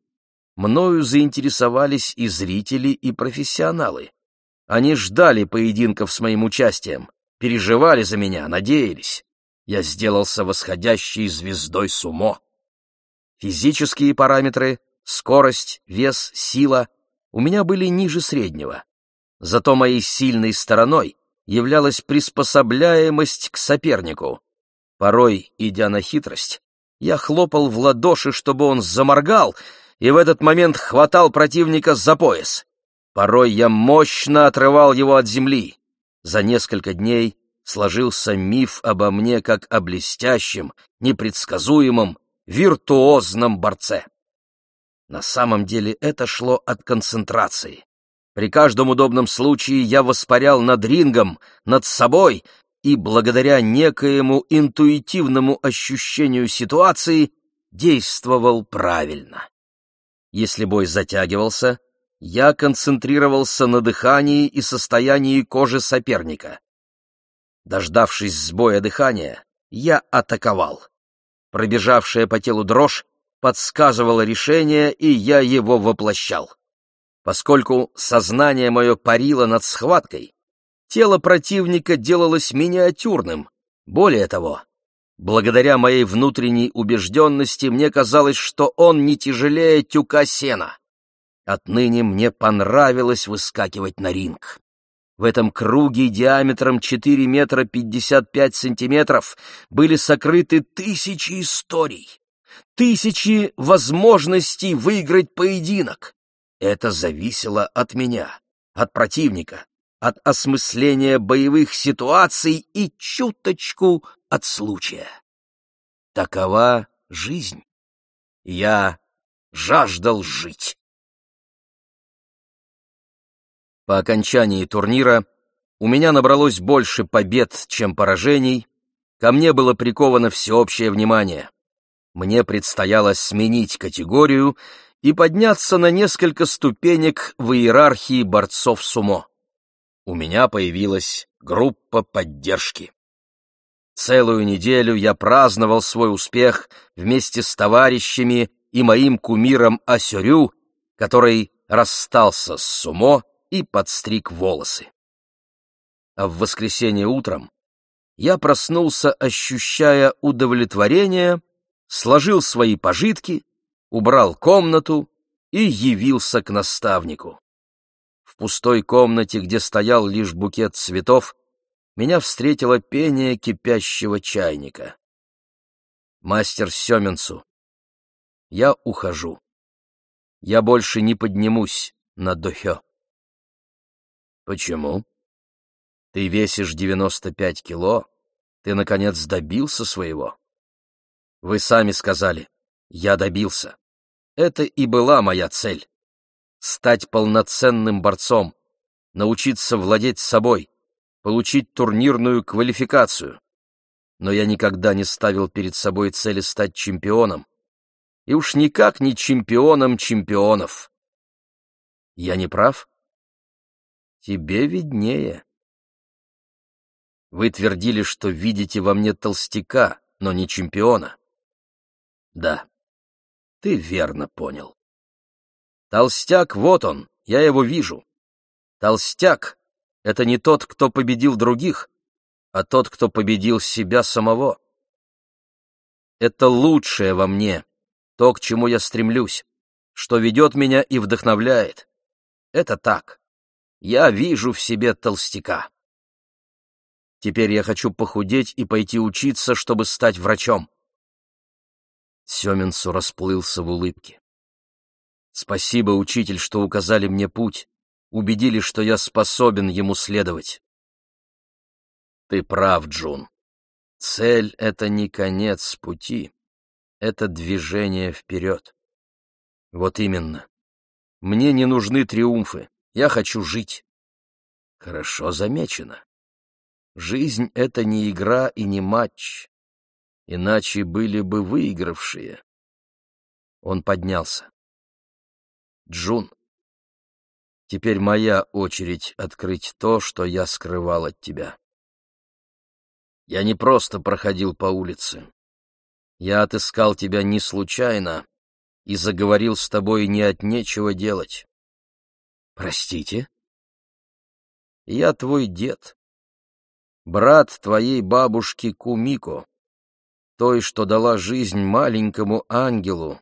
мною заинтересовались и зрители, и профессионалы. Они ждали поединков с моим участием, переживали за меня, надеялись. Я сделался восходящей звездой сумо. Физические параметры, скорость, вес, сила у меня были ниже среднего. Зато моей сильной стороной являлась приспособляемость к сопернику. Порой, идя на хитрость, я хлопал в ладоши, чтобы он заморгал, и в этот момент хватал противника за пояс. Порой я мощно отрывал его от земли. За несколько дней сложился миф обо мне как о блестящем, непредсказуемом, виртуозном борце. На самом деле это шло от концентрации. При каждом удобном случае я воспарял над рингом, над собой, и благодаря некоему интуитивному ощущению ситуации действовал правильно. Если бой затягивался, я концентрировался на дыхании и состоянии кожи соперника. Дождавшись сбоя дыхания, я атаковал. Пробежавшая по телу дрожь подсказывала решение, и я его воплощал. Поскольку сознание мое парило над схваткой, тело противника делалось миниатюрным. Более того, благодаря моей внутренней убежденности мне казалось, что он не тяжелее тюка сена. Отныне мне понравилось выскакивать на ринг. В этом круге диаметром 4 метра 55 сантиметров были сокрыты тысячи историй, тысячи возможностей выиграть поединок. Это зависело от меня, от противника, от осмысления боевых ситуаций и чуточку от случая. Такова жизнь. Я жаждал жить. По окончании турнира у меня набралось больше побед, чем поражений, ко мне было приковано всеобщее внимание. Мне предстояло сменить категорию и подняться на несколько ступенек в иерархии борцов сумо. У меня появилась группа поддержки. Целую неделю я праздновал свой успех вместе с товарищами и моим кумиром Асюрю, который расстался с сумо и подстриг волосы. А в воскресенье утром я проснулся, ощущая удовлетворение, сложил свои пожитки убрал комнату и явился к наставнику. В пустой комнате, где стоял лишь букет цветов, меня встретило пение кипящего чайника. Мастер Семенцу, я ухожу. Я больше не поднимусь на Дохё. Почему? Ты весишь девяносто пять кило, ты, наконец, добился своего. Вы сами сказали, я добился. Это и была моя цель — стать полноценным борцом, научиться владеть собой, получить турнирную квалификацию. Но я никогда не ставил перед собой цели стать чемпионом. И уж никак не чемпионом чемпионов. Я не прав? Тебе виднее. Вы твердили, что видите во мне толстяка, но не чемпиона. Да, ты верно понял. Толстяк, вот он, я его вижу. Толстяк — это не тот, кто победил других, а тот, кто победил себя самого. Это лучшее во мне, то, к чему я стремлюсь, что ведет меня и вдохновляет. Это так. Я вижу в себе толстяка. Теперь я хочу похудеть и пойти учиться, чтобы стать врачом. Семенцу расплылся в улыбке. «Спасибо, учитель, что указали мне путь, убедили, что я способен ему следовать». «Ты прав, Джун. Цель — это не конец пути, это движение вперед». «Вот именно. Мне не нужны триумфы, я хочу жить». «Хорошо замечено. Жизнь — это не игра и не матч иначе были бы выигравшие. Он поднялся. Джун, теперь моя очередь открыть то, что я скрывал от тебя. Я не просто проходил по улице. Я отыскал тебя не случайно и заговорил с тобой не от нечего делать. Простите? Я твой дед, брат твоей бабушки Кумико той, что дала жизнь маленькому ангелу,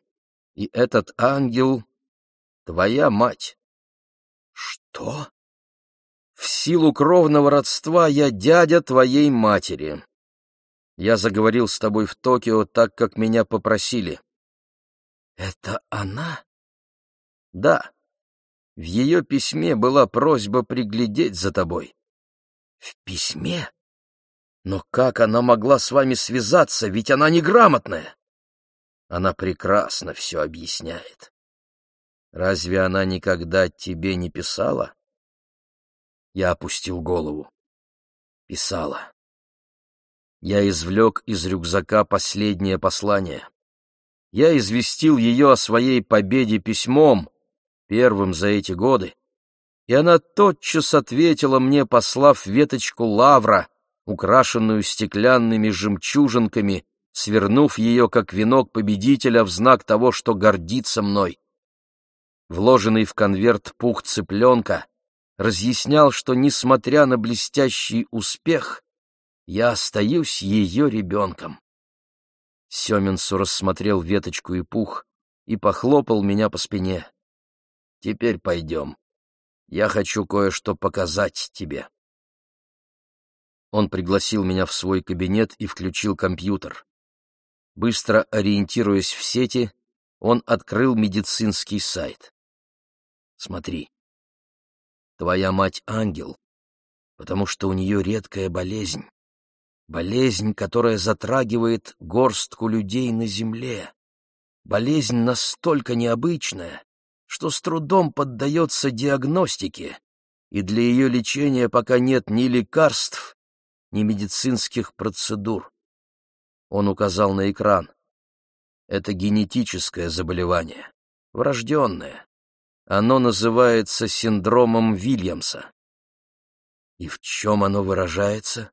и этот ангел — твоя мать. Что? В силу кровного родства я дядя твоей матери. Я заговорил с тобой в Токио так, как меня попросили. Это она? Да. В ее письме была просьба приглядеть за тобой. В письме? Но как она могла с вами связаться, ведь она неграмотная? Она прекрасно все объясняет. Разве она никогда тебе не писала? Я опустил голову. Писала. Я извлек из рюкзака последнее послание. Я известил ее о своей победе письмом, первым за эти годы, и она тотчас ответила мне, послав веточку лавра — украшенную стеклянными жемчужинками, свернув ее, как венок победителя, в знак того, что гордится мной. Вложенный в конверт пух цыпленка разъяснял, что, несмотря на блестящий успех, я остаюсь ее ребенком. Семенсу рассмотрел веточку и пух и похлопал меня по спине. «Теперь пойдем. Я хочу кое-что показать тебе». Он пригласил меня в свой кабинет и включил компьютер. Быстро ориентируясь в сети, он открыл медицинский сайт. Смотри. Твоя мать ангел, потому что у нее редкая болезнь. Болезнь, которая затрагивает горстку людей на земле. Болезнь настолько необычная, что с трудом поддается диагностике, и для ее лечения пока нет ни лекарств, ни медицинских процедур. Он указал на экран. Это генетическое заболевание, врожденное. Оно называется синдромом Вильямса. И в чем оно выражается?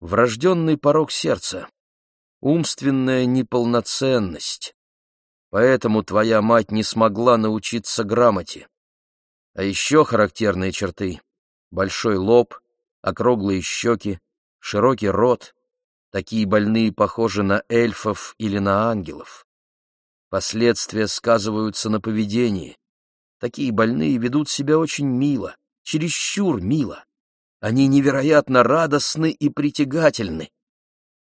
Врожденный порог сердца, умственная неполноценность. Поэтому твоя мать не смогла научиться грамоте. А еще характерные черты — большой лоб, округлые щеки, широкий рот. Такие больные похожи на эльфов или на ангелов. Последствия сказываются на поведении. Такие больные ведут себя очень мило, чересчур мило. Они невероятно радостны и притягательны.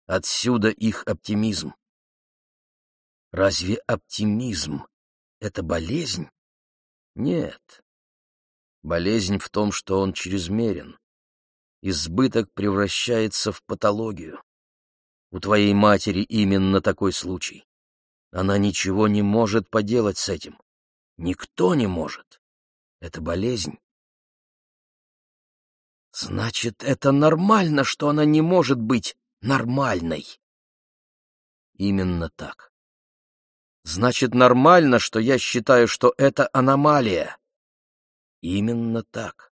Отсюда их оптимизм. Разве оптимизм — это болезнь? Нет. Болезнь в том, что он чрезмерен избыток превращается в патологию. У твоей матери именно такой случай. Она ничего не может поделать с этим. Никто не может. Это болезнь. Значит, это нормально, что она не может быть нормальной. Именно так. Значит, нормально, что я считаю, что это аномалия. Именно так.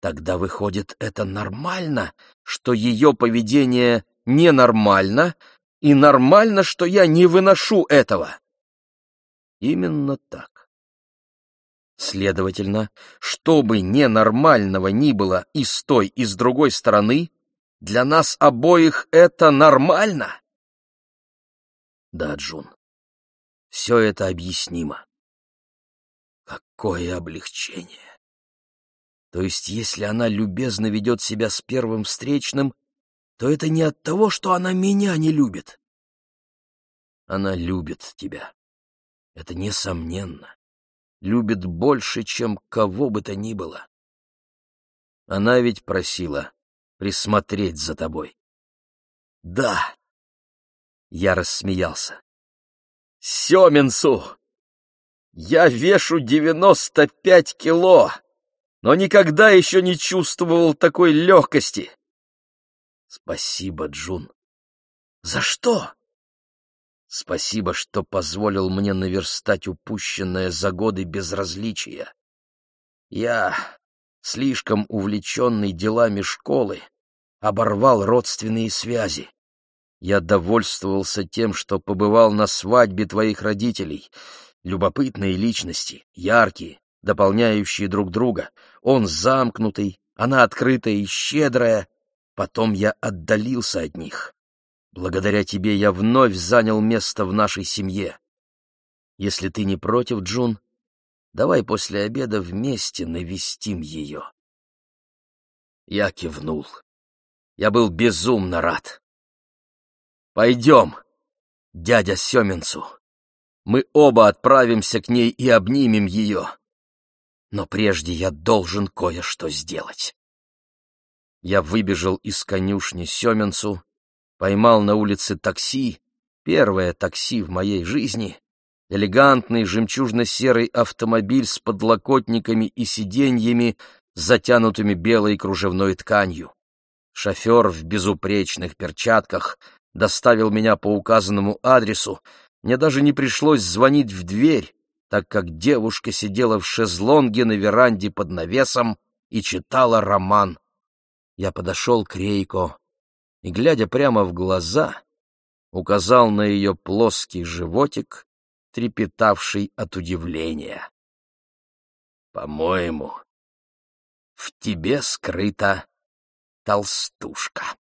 Тогда выходит, это нормально, что ее поведение ненормально, и нормально, что я не выношу этого. Именно так. Следовательно, что бы ненормального ни было и с той, и с другой стороны, для нас обоих это нормально? Да, Джун, все это объяснимо. Какое облегчение! То есть, если она любезно ведет себя с первым встречным, то это не от того, что она меня не любит. Она любит тебя. Это несомненно. Любит больше, чем кого бы то ни было. Она ведь просила присмотреть за тобой. Да. Я рассмеялся. Семенцу! Я вешу девяносто пять кило! но никогда еще не чувствовал такой легкости. Спасибо, Джун. За что? Спасибо, что позволил мне наверстать упущенное за годы безразличия. Я, слишком увлеченный делами школы, оборвал родственные связи. Я довольствовался тем, что побывал на свадьбе твоих родителей. Любопытные личности, яркие, дополняющие друг друга. Он замкнутый, она открытая и щедрая. Потом я отдалился от них. Благодаря тебе я вновь занял место в нашей семье. Если ты не против, Джун, давай после обеда вместе навестим ее. Я кивнул. Я был безумно рад. Пойдем, дядя Семенцу. Мы оба отправимся к ней и обнимем ее. Но прежде я должен кое-что сделать. Я выбежал из конюшни Семенцу, поймал на улице такси, первое такси в моей жизни, элегантный жемчужно-серый автомобиль с подлокотниками и сиденьями, затянутыми белой кружевной тканью. Шофер в безупречных перчатках доставил меня по указанному адресу, мне даже не пришлось звонить в дверь, так как девушка сидела в шезлонге на веранде под навесом и читала роман. Я подошел к Рейко и, глядя прямо в глаза, указал на ее плоский животик, трепетавший от удивления. «По-моему, в тебе скрыта толстушка».